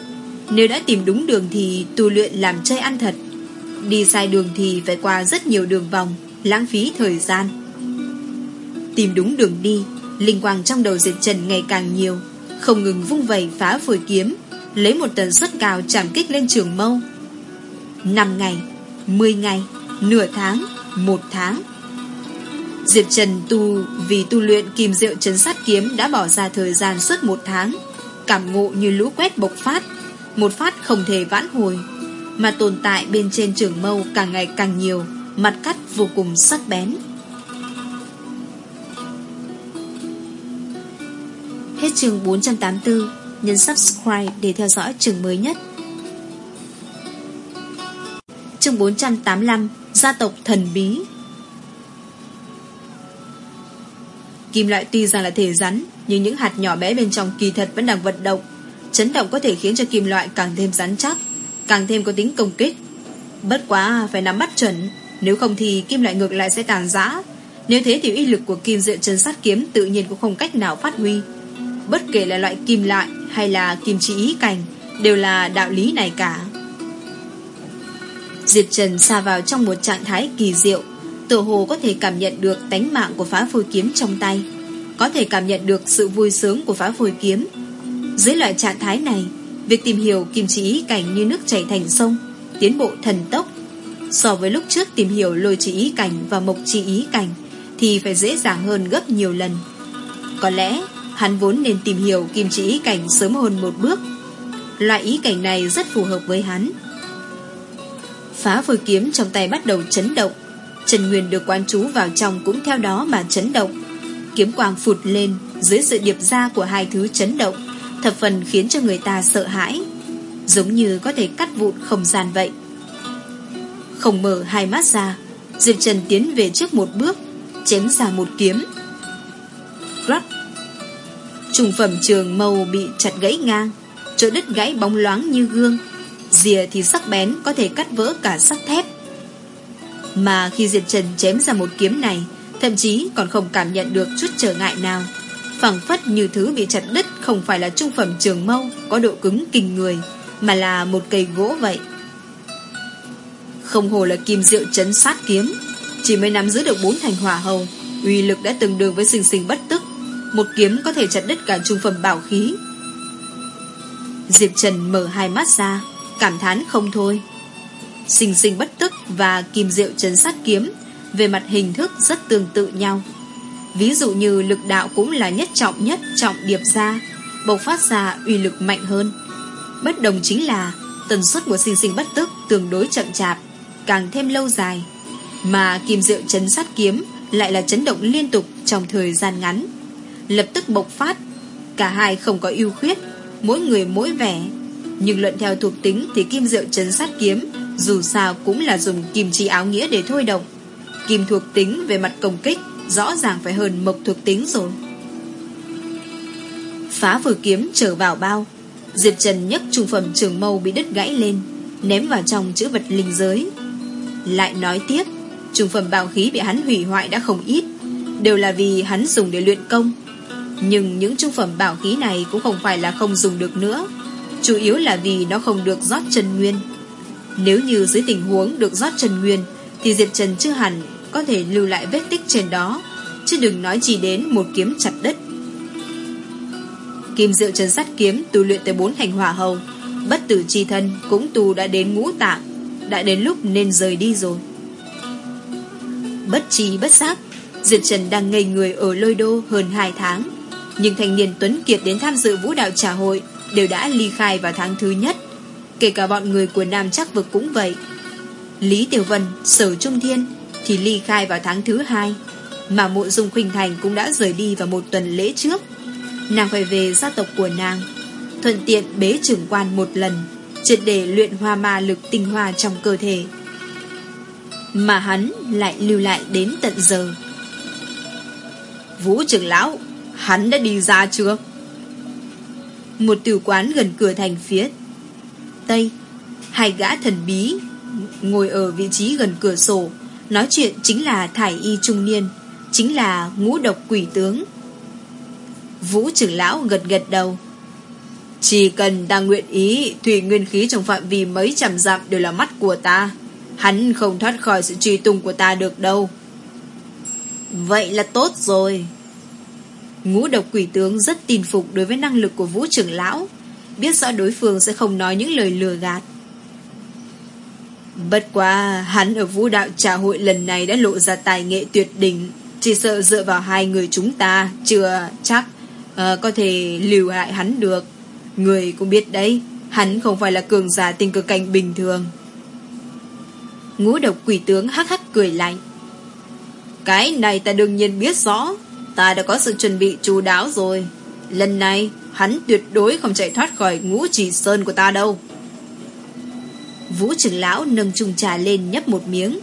Nếu đã tìm đúng đường thì tu luyện làm chơi ăn thật. Đi sai đường thì phải qua rất nhiều đường vòng, lãng phí thời gian. Tìm đúng đường đi, linh quang trong đầu diệt trần ngày càng nhiều, không ngừng vung vẩy phá phổi kiếm, lấy một tần suất cao chạm kích lên trường mâu. 5 ngày, 10 ngày, nửa tháng, một tháng. Diệp Trần tu vì tu luyện kim diệu chấn sát kiếm đã bỏ ra thời gian suốt một tháng cảm ngộ như lũ quét bộc phát, một phát không thể vãn hồi, mà tồn tại bên trên trường mâu càng ngày càng nhiều, mặt cắt vô cùng sắc bén. Hết chương 484, nhấn subscribe để theo dõi chương mới nhất. Chương 485, Gia tộc thần bí Kim loại tuy rằng là thể rắn, Nhưng những hạt nhỏ bé bên trong kỳ thật vẫn đang vận động. Chấn động có thể khiến cho kim loại càng thêm rắn chắc, Càng thêm có tính công kích. Bất quá, phải nắm bắt chuẩn, Nếu không thì kim loại ngược lại sẽ tàn giã. Nếu thế thì uy lực của kim dựa chân sát kiếm Tự nhiên cũng không cách nào phát huy. Bất kể là loại kim loại Hay là kim chỉ ý cảnh, Đều là đạo lý này cả. Diệp Trần xa vào trong một trạng thái kỳ diệu tựa hồ có thể cảm nhận được tánh mạng của phá phôi kiếm trong tay, Có thể cảm nhận được sự vui sướng của phá phôi kiếm. Dưới loại trạng thái này, Việc tìm hiểu kim chỉ ý cảnh như nước chảy thành sông, Tiến bộ thần tốc, So với lúc trước tìm hiểu lôi chỉ ý cảnh Và mộc chỉ ý cảnh Thì phải dễ dàng hơn gấp nhiều lần. Có lẽ hắn vốn nên tìm hiểu kim chỉ ý cảnh sớm hơn một bước. Loại ý cảnh này rất phù hợp với hắn. Phá phôi kiếm trong tay bắt đầu chấn động. Trần Nguyên được quan chú vào trong cũng theo đó mà chấn động. Kiếm quang phụt lên Dưới sự điệp ra của hai thứ chấn động, Thập phần khiến cho người ta sợ hãi, Giống như có thể cắt vụn không gian vậy. Không mở hai mắt ra, Diệp Trần tiến về trước một bước, Chém ra một kiếm. Rắc! Trùng phẩm trường màu bị chặt gãy ngang, Chỗ đứt gãy bóng loáng như gương, rìa thì sắc bén có thể cắt vỡ cả sắt thép. Mà khi Diệp Trần chém ra một kiếm này, Thậm chí còn không cảm nhận được chút trở ngại nào. Phẳng phất như thứ bị chặt đứt Không phải là trung phẩm trường mâu, Có độ cứng kinh người, Mà là một cây gỗ vậy. Không hồ là kim diệu chấn sát kiếm, Chỉ mới nắm giữ được bốn thành hỏa hầu, uy lực đã tương đương với sinh sinh bất tức. Một kiếm có thể chặt đứt cả trung phẩm bảo khí. Diệp Trần mở hai mắt ra, Cảm thán không thôi. Sinh sinh bất tức và kim diệu chấn sát kiếm, Về mặt hình thức rất tương tự nhau. Ví dụ như lực đạo cũng là nhất trọng nhất, trọng điệp ra, Bộc phát ra uy lực mạnh hơn. Bất đồng chính là, Tần suất của sinh sinh bất tức tương đối chậm chạp, Càng thêm lâu dài. Mà kim diệu chấn sát kiếm Lại là chấn động liên tục trong thời gian ngắn, Lập tức bộc phát. Cả hai không có ưu khuyết, Mỗi người mỗi vẻ. Nhưng luận theo thuộc tính thì kim diệu chấn sát kiếm dù sao cũng là dùng kim chi áo nghĩa để thôi động. Kim thuộc tính về mặt công kích, Rõ ràng phải hơn mộc thuộc tính rồi. Phá vừa kiếm trở vào bao Diệp Trần nhấc trung phẩm trường mâu bị đứt gãy lên, Ném vào trong chữ vật linh giới. Lại nói tiếp, Trung phẩm bảo khí bị hắn hủy hoại đã không ít, Đều là vì hắn dùng để luyện công. Nhưng những trung phẩm bảo khí này Cũng không phải là không dùng được nữa, Chủ yếu là vì nó không được rót chân nguyên. Nếu như dưới tình huống được rót trần nguyên, Thì Diệp Trần chưa hẳn có thể lưu lại vết tích trên đó. Chứ đừng nói chỉ đến một kiếm chặt đất. Kim diệu trần sắt kiếm tu luyện tới bốn thành hỏa hầu. Bất tử chi thân cũng tu đã đến ngũ tạng, đã đến lúc nên rời đi rồi. Bất trí bất giác, Diệp Trần đang ngây người ở lôi đô hơn 2 tháng. Nhưng thanh niên Tuấn Kiệt đến tham dự vũ đạo trà hội Đều đã ly khai vào tháng thứ nhất. Kể cả bọn người của Nam chắc vực cũng vậy. Lý Tiểu Vân, Sở Trung Thiên thì ly khai vào tháng thứ hai mà mộ dung khuynh thành cũng đã rời đi vào một tuần lễ trước. Nàng phải về gia tộc của nàng thuận tiện bế trưởng quan một lần triệt để luyện hoa ma lực tinh hoa trong cơ thể. Mà hắn lại lưu lại đến tận giờ. Vũ trưởng lão hắn đã đi ra chưa? Một tiểu quán gần cửa thành phía tây hai gã thần bí ngồi ở vị trí gần cửa sổ, Nói chuyện chính là thải y trung niên, Chính là ngũ độc quỷ tướng. Vũ trưởng lão gật gật đầu. Chỉ cần ta nguyện ý, Thủy nguyên khí trong phạm vi mấy trăm dặm Đều là mắt của ta. Hắn không thoát khỏi sự truy tung của ta được đâu. Vậy là tốt rồi. Ngũ độc quỷ tướng rất tin phục Đối với năng lực của vũ trưởng lão. Biết rõ đối phương sẽ không nói những lời lừa gạt. Bất quá hắn ở vũ đạo trà hội lần này đã lộ ra tài nghệ tuyệt đỉnh. Chỉ sợ dựa vào hai người chúng ta Chưa chắc uh, có thể lưu hại hắn được. Người cũng biết đấy Hắn không phải là cường giả tình cực cảnh bình thường. Ngũ độc quỷ tướng hắc hắc cười lạnh. Cái này ta đương nhiên biết rõ Ta đã có sự chuẩn bị chú đáo rồi. Lần này hắn tuyệt đối không chạy thoát khỏi ngũ chỉ sơn của ta đâu. Vũ trưởng lão nâng chung trà lên nhấp một miếng.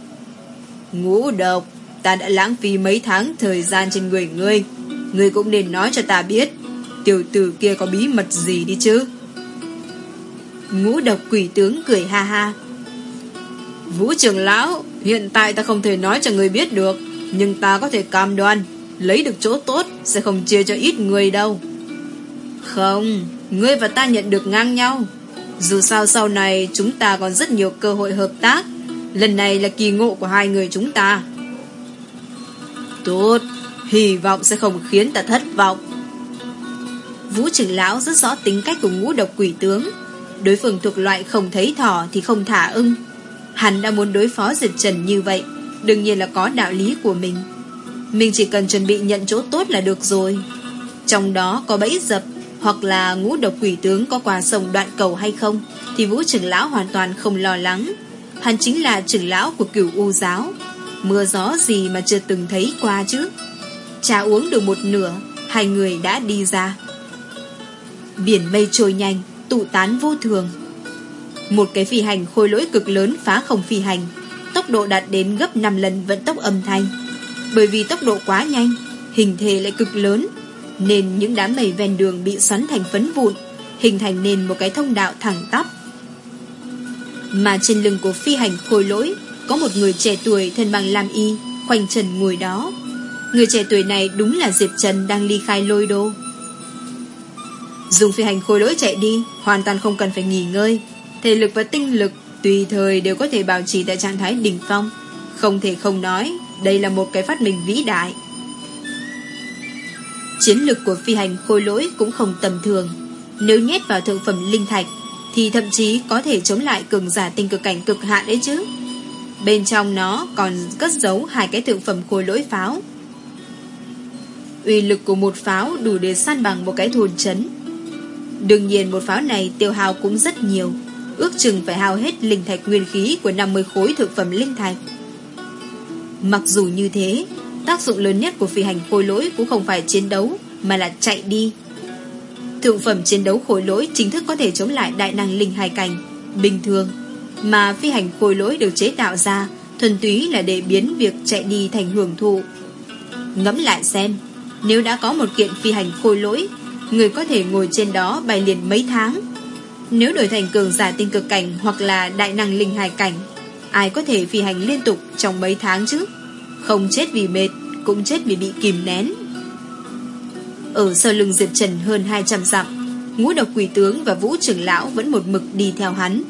Ngũ độc Ta đã lãng phí mấy tháng thời gian trên người ngươi. Ngươi cũng nên nói cho ta biết Tiểu tử kia có bí mật gì đi chứ? Ngũ độc quỷ tướng cười ha ha. Vũ trưởng lão, hiện tại ta không thể nói cho người biết được, nhưng ta có thể cam đoan, lấy được chỗ tốt sẽ không chia cho ít người đâu. Không, ngươi và ta nhận được ngang nhau. Dù sao sau này chúng ta còn rất nhiều cơ hội hợp tác. Lần này là kỳ ngộ của hai người chúng ta. Tốt, hy vọng sẽ không khiến ta thất vọng. Vũ trưởng lão rất rõ tính cách của ngũ độc quỷ tướng. Đối phương thuộc loại không thấy thỏ thì không thả ưng. Hắn đã muốn đối phó Diệp Trần như vậy, đương nhiên là có đạo lý của mình. Mình chỉ cần chuẩn bị nhận chỗ tốt là được rồi. Trong đó có bẫy dập, hoặc là ngũ độc quỷ tướng có quà sông đoạn cầu hay không, thì Vũ trưởng lão hoàn toàn không lo lắng. Hắn chính là trưởng lão của cửu u giáo. Mưa gió gì mà chưa từng thấy qua chứ. Trà uống được một nửa, hai người đã đi ra. Biển mây trôi nhanh, tụ tán vô thường. Một cái phi hành khôi lỗi cực lớn phá không phi hành, tốc độ đạt đến gấp 5 lần vận tốc âm thanh. Bởi vì tốc độ quá nhanh, hình thể lại cực lớn, nên những đám mây ven đường bị xoắn thành phấn vụn, hình thành nên một cái thông đạo thẳng tắp. Mà trên lưng của phi hành khôi lỗi có một người trẻ tuổi thân bằng lam y, khoanh chân ngồi đó. Người trẻ tuổi này đúng là Diệp Trần đang ly khai lôi đô. Dùng phi hành khôi lỗi chạy đi, hoàn toàn không cần phải nghỉ ngơi. Thể lực và tinh lực tùy thời đều có thể bảo trì tại trạng thái đỉnh phong. Không thể không nói, đây là một cái phát minh vĩ đại. Chiến lực của phi hành khôi lỗi cũng không tầm thường. Nếu nhét vào thượng phẩm linh thạch, thì thậm chí có thể chống lại cường giả tinh cực cảnh cực hạn đấy chứ. Bên trong nó còn cất giấu hai cái thượng phẩm khôi lỗi pháo. Uy lực của một pháo đủ để san bằng một cái thôn chấn. Đương nhiên một pháo này tiêu hao cũng rất nhiều, ước chừng phải hao hết linh thạch nguyên khí của 50 khối thượng phẩm linh thạch. Mặc dù như thế, tác dụng lớn nhất của phi hành khôi lỗi cũng không phải chiến đấu, mà là chạy đi. Thượng phẩm chiến đấu khôi lỗi chính thức có thể chống lại đại năng linh hài cảnh, bình thường, mà phi hành khôi lỗi được chế tạo ra thuần túy là để biến việc chạy đi thành hưởng thụ. Ngẫm lại xem, nếu đã có một kiện phi hành khôi lỗi, người có thể ngồi trên đó bay liền mấy tháng. Nếu đổi thành cường giả tinh cực cảnh hoặc là đại năng linh hài cảnh, ai có thể phi hành liên tục trong mấy tháng chứ? Không chết vì mệt, cũng chết vì bị kìm nén. Ở sau lưng Diệp Trần hơn 200 dặm, ngũ độc quỷ tướng và vũ trưởng lão vẫn một mực đi theo hắn.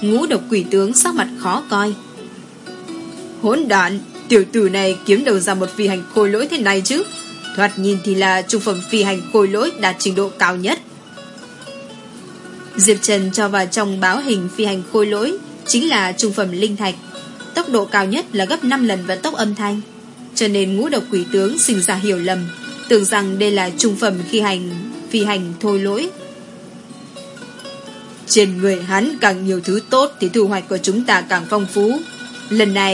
Ngũ độc quỷ tướng sắc mặt khó coi. Hỗn đạn tiểu tử này kiếm đầu ra một phi hành khôi lỗi thế này chứ? Thoạt nhìn thì là trung phẩm phi hành khôi lỗi đạt trình độ cao nhất. Diệp Trần cho vào trong báo hình phi hành khôi lỗi chính là trung phẩm linh thạch. Tốc độ cao nhất là gấp 5 lần vận tốc âm thanh. Cho nên ngũ độc quỷ tướng sinh ra hiểu lầm, tưởng rằng đây là trung phẩm khi hành phi hành thôi lỗi. Trên người hắn càng nhiều thứ tốt thì thu hoạch của chúng ta càng phong phú. Lần này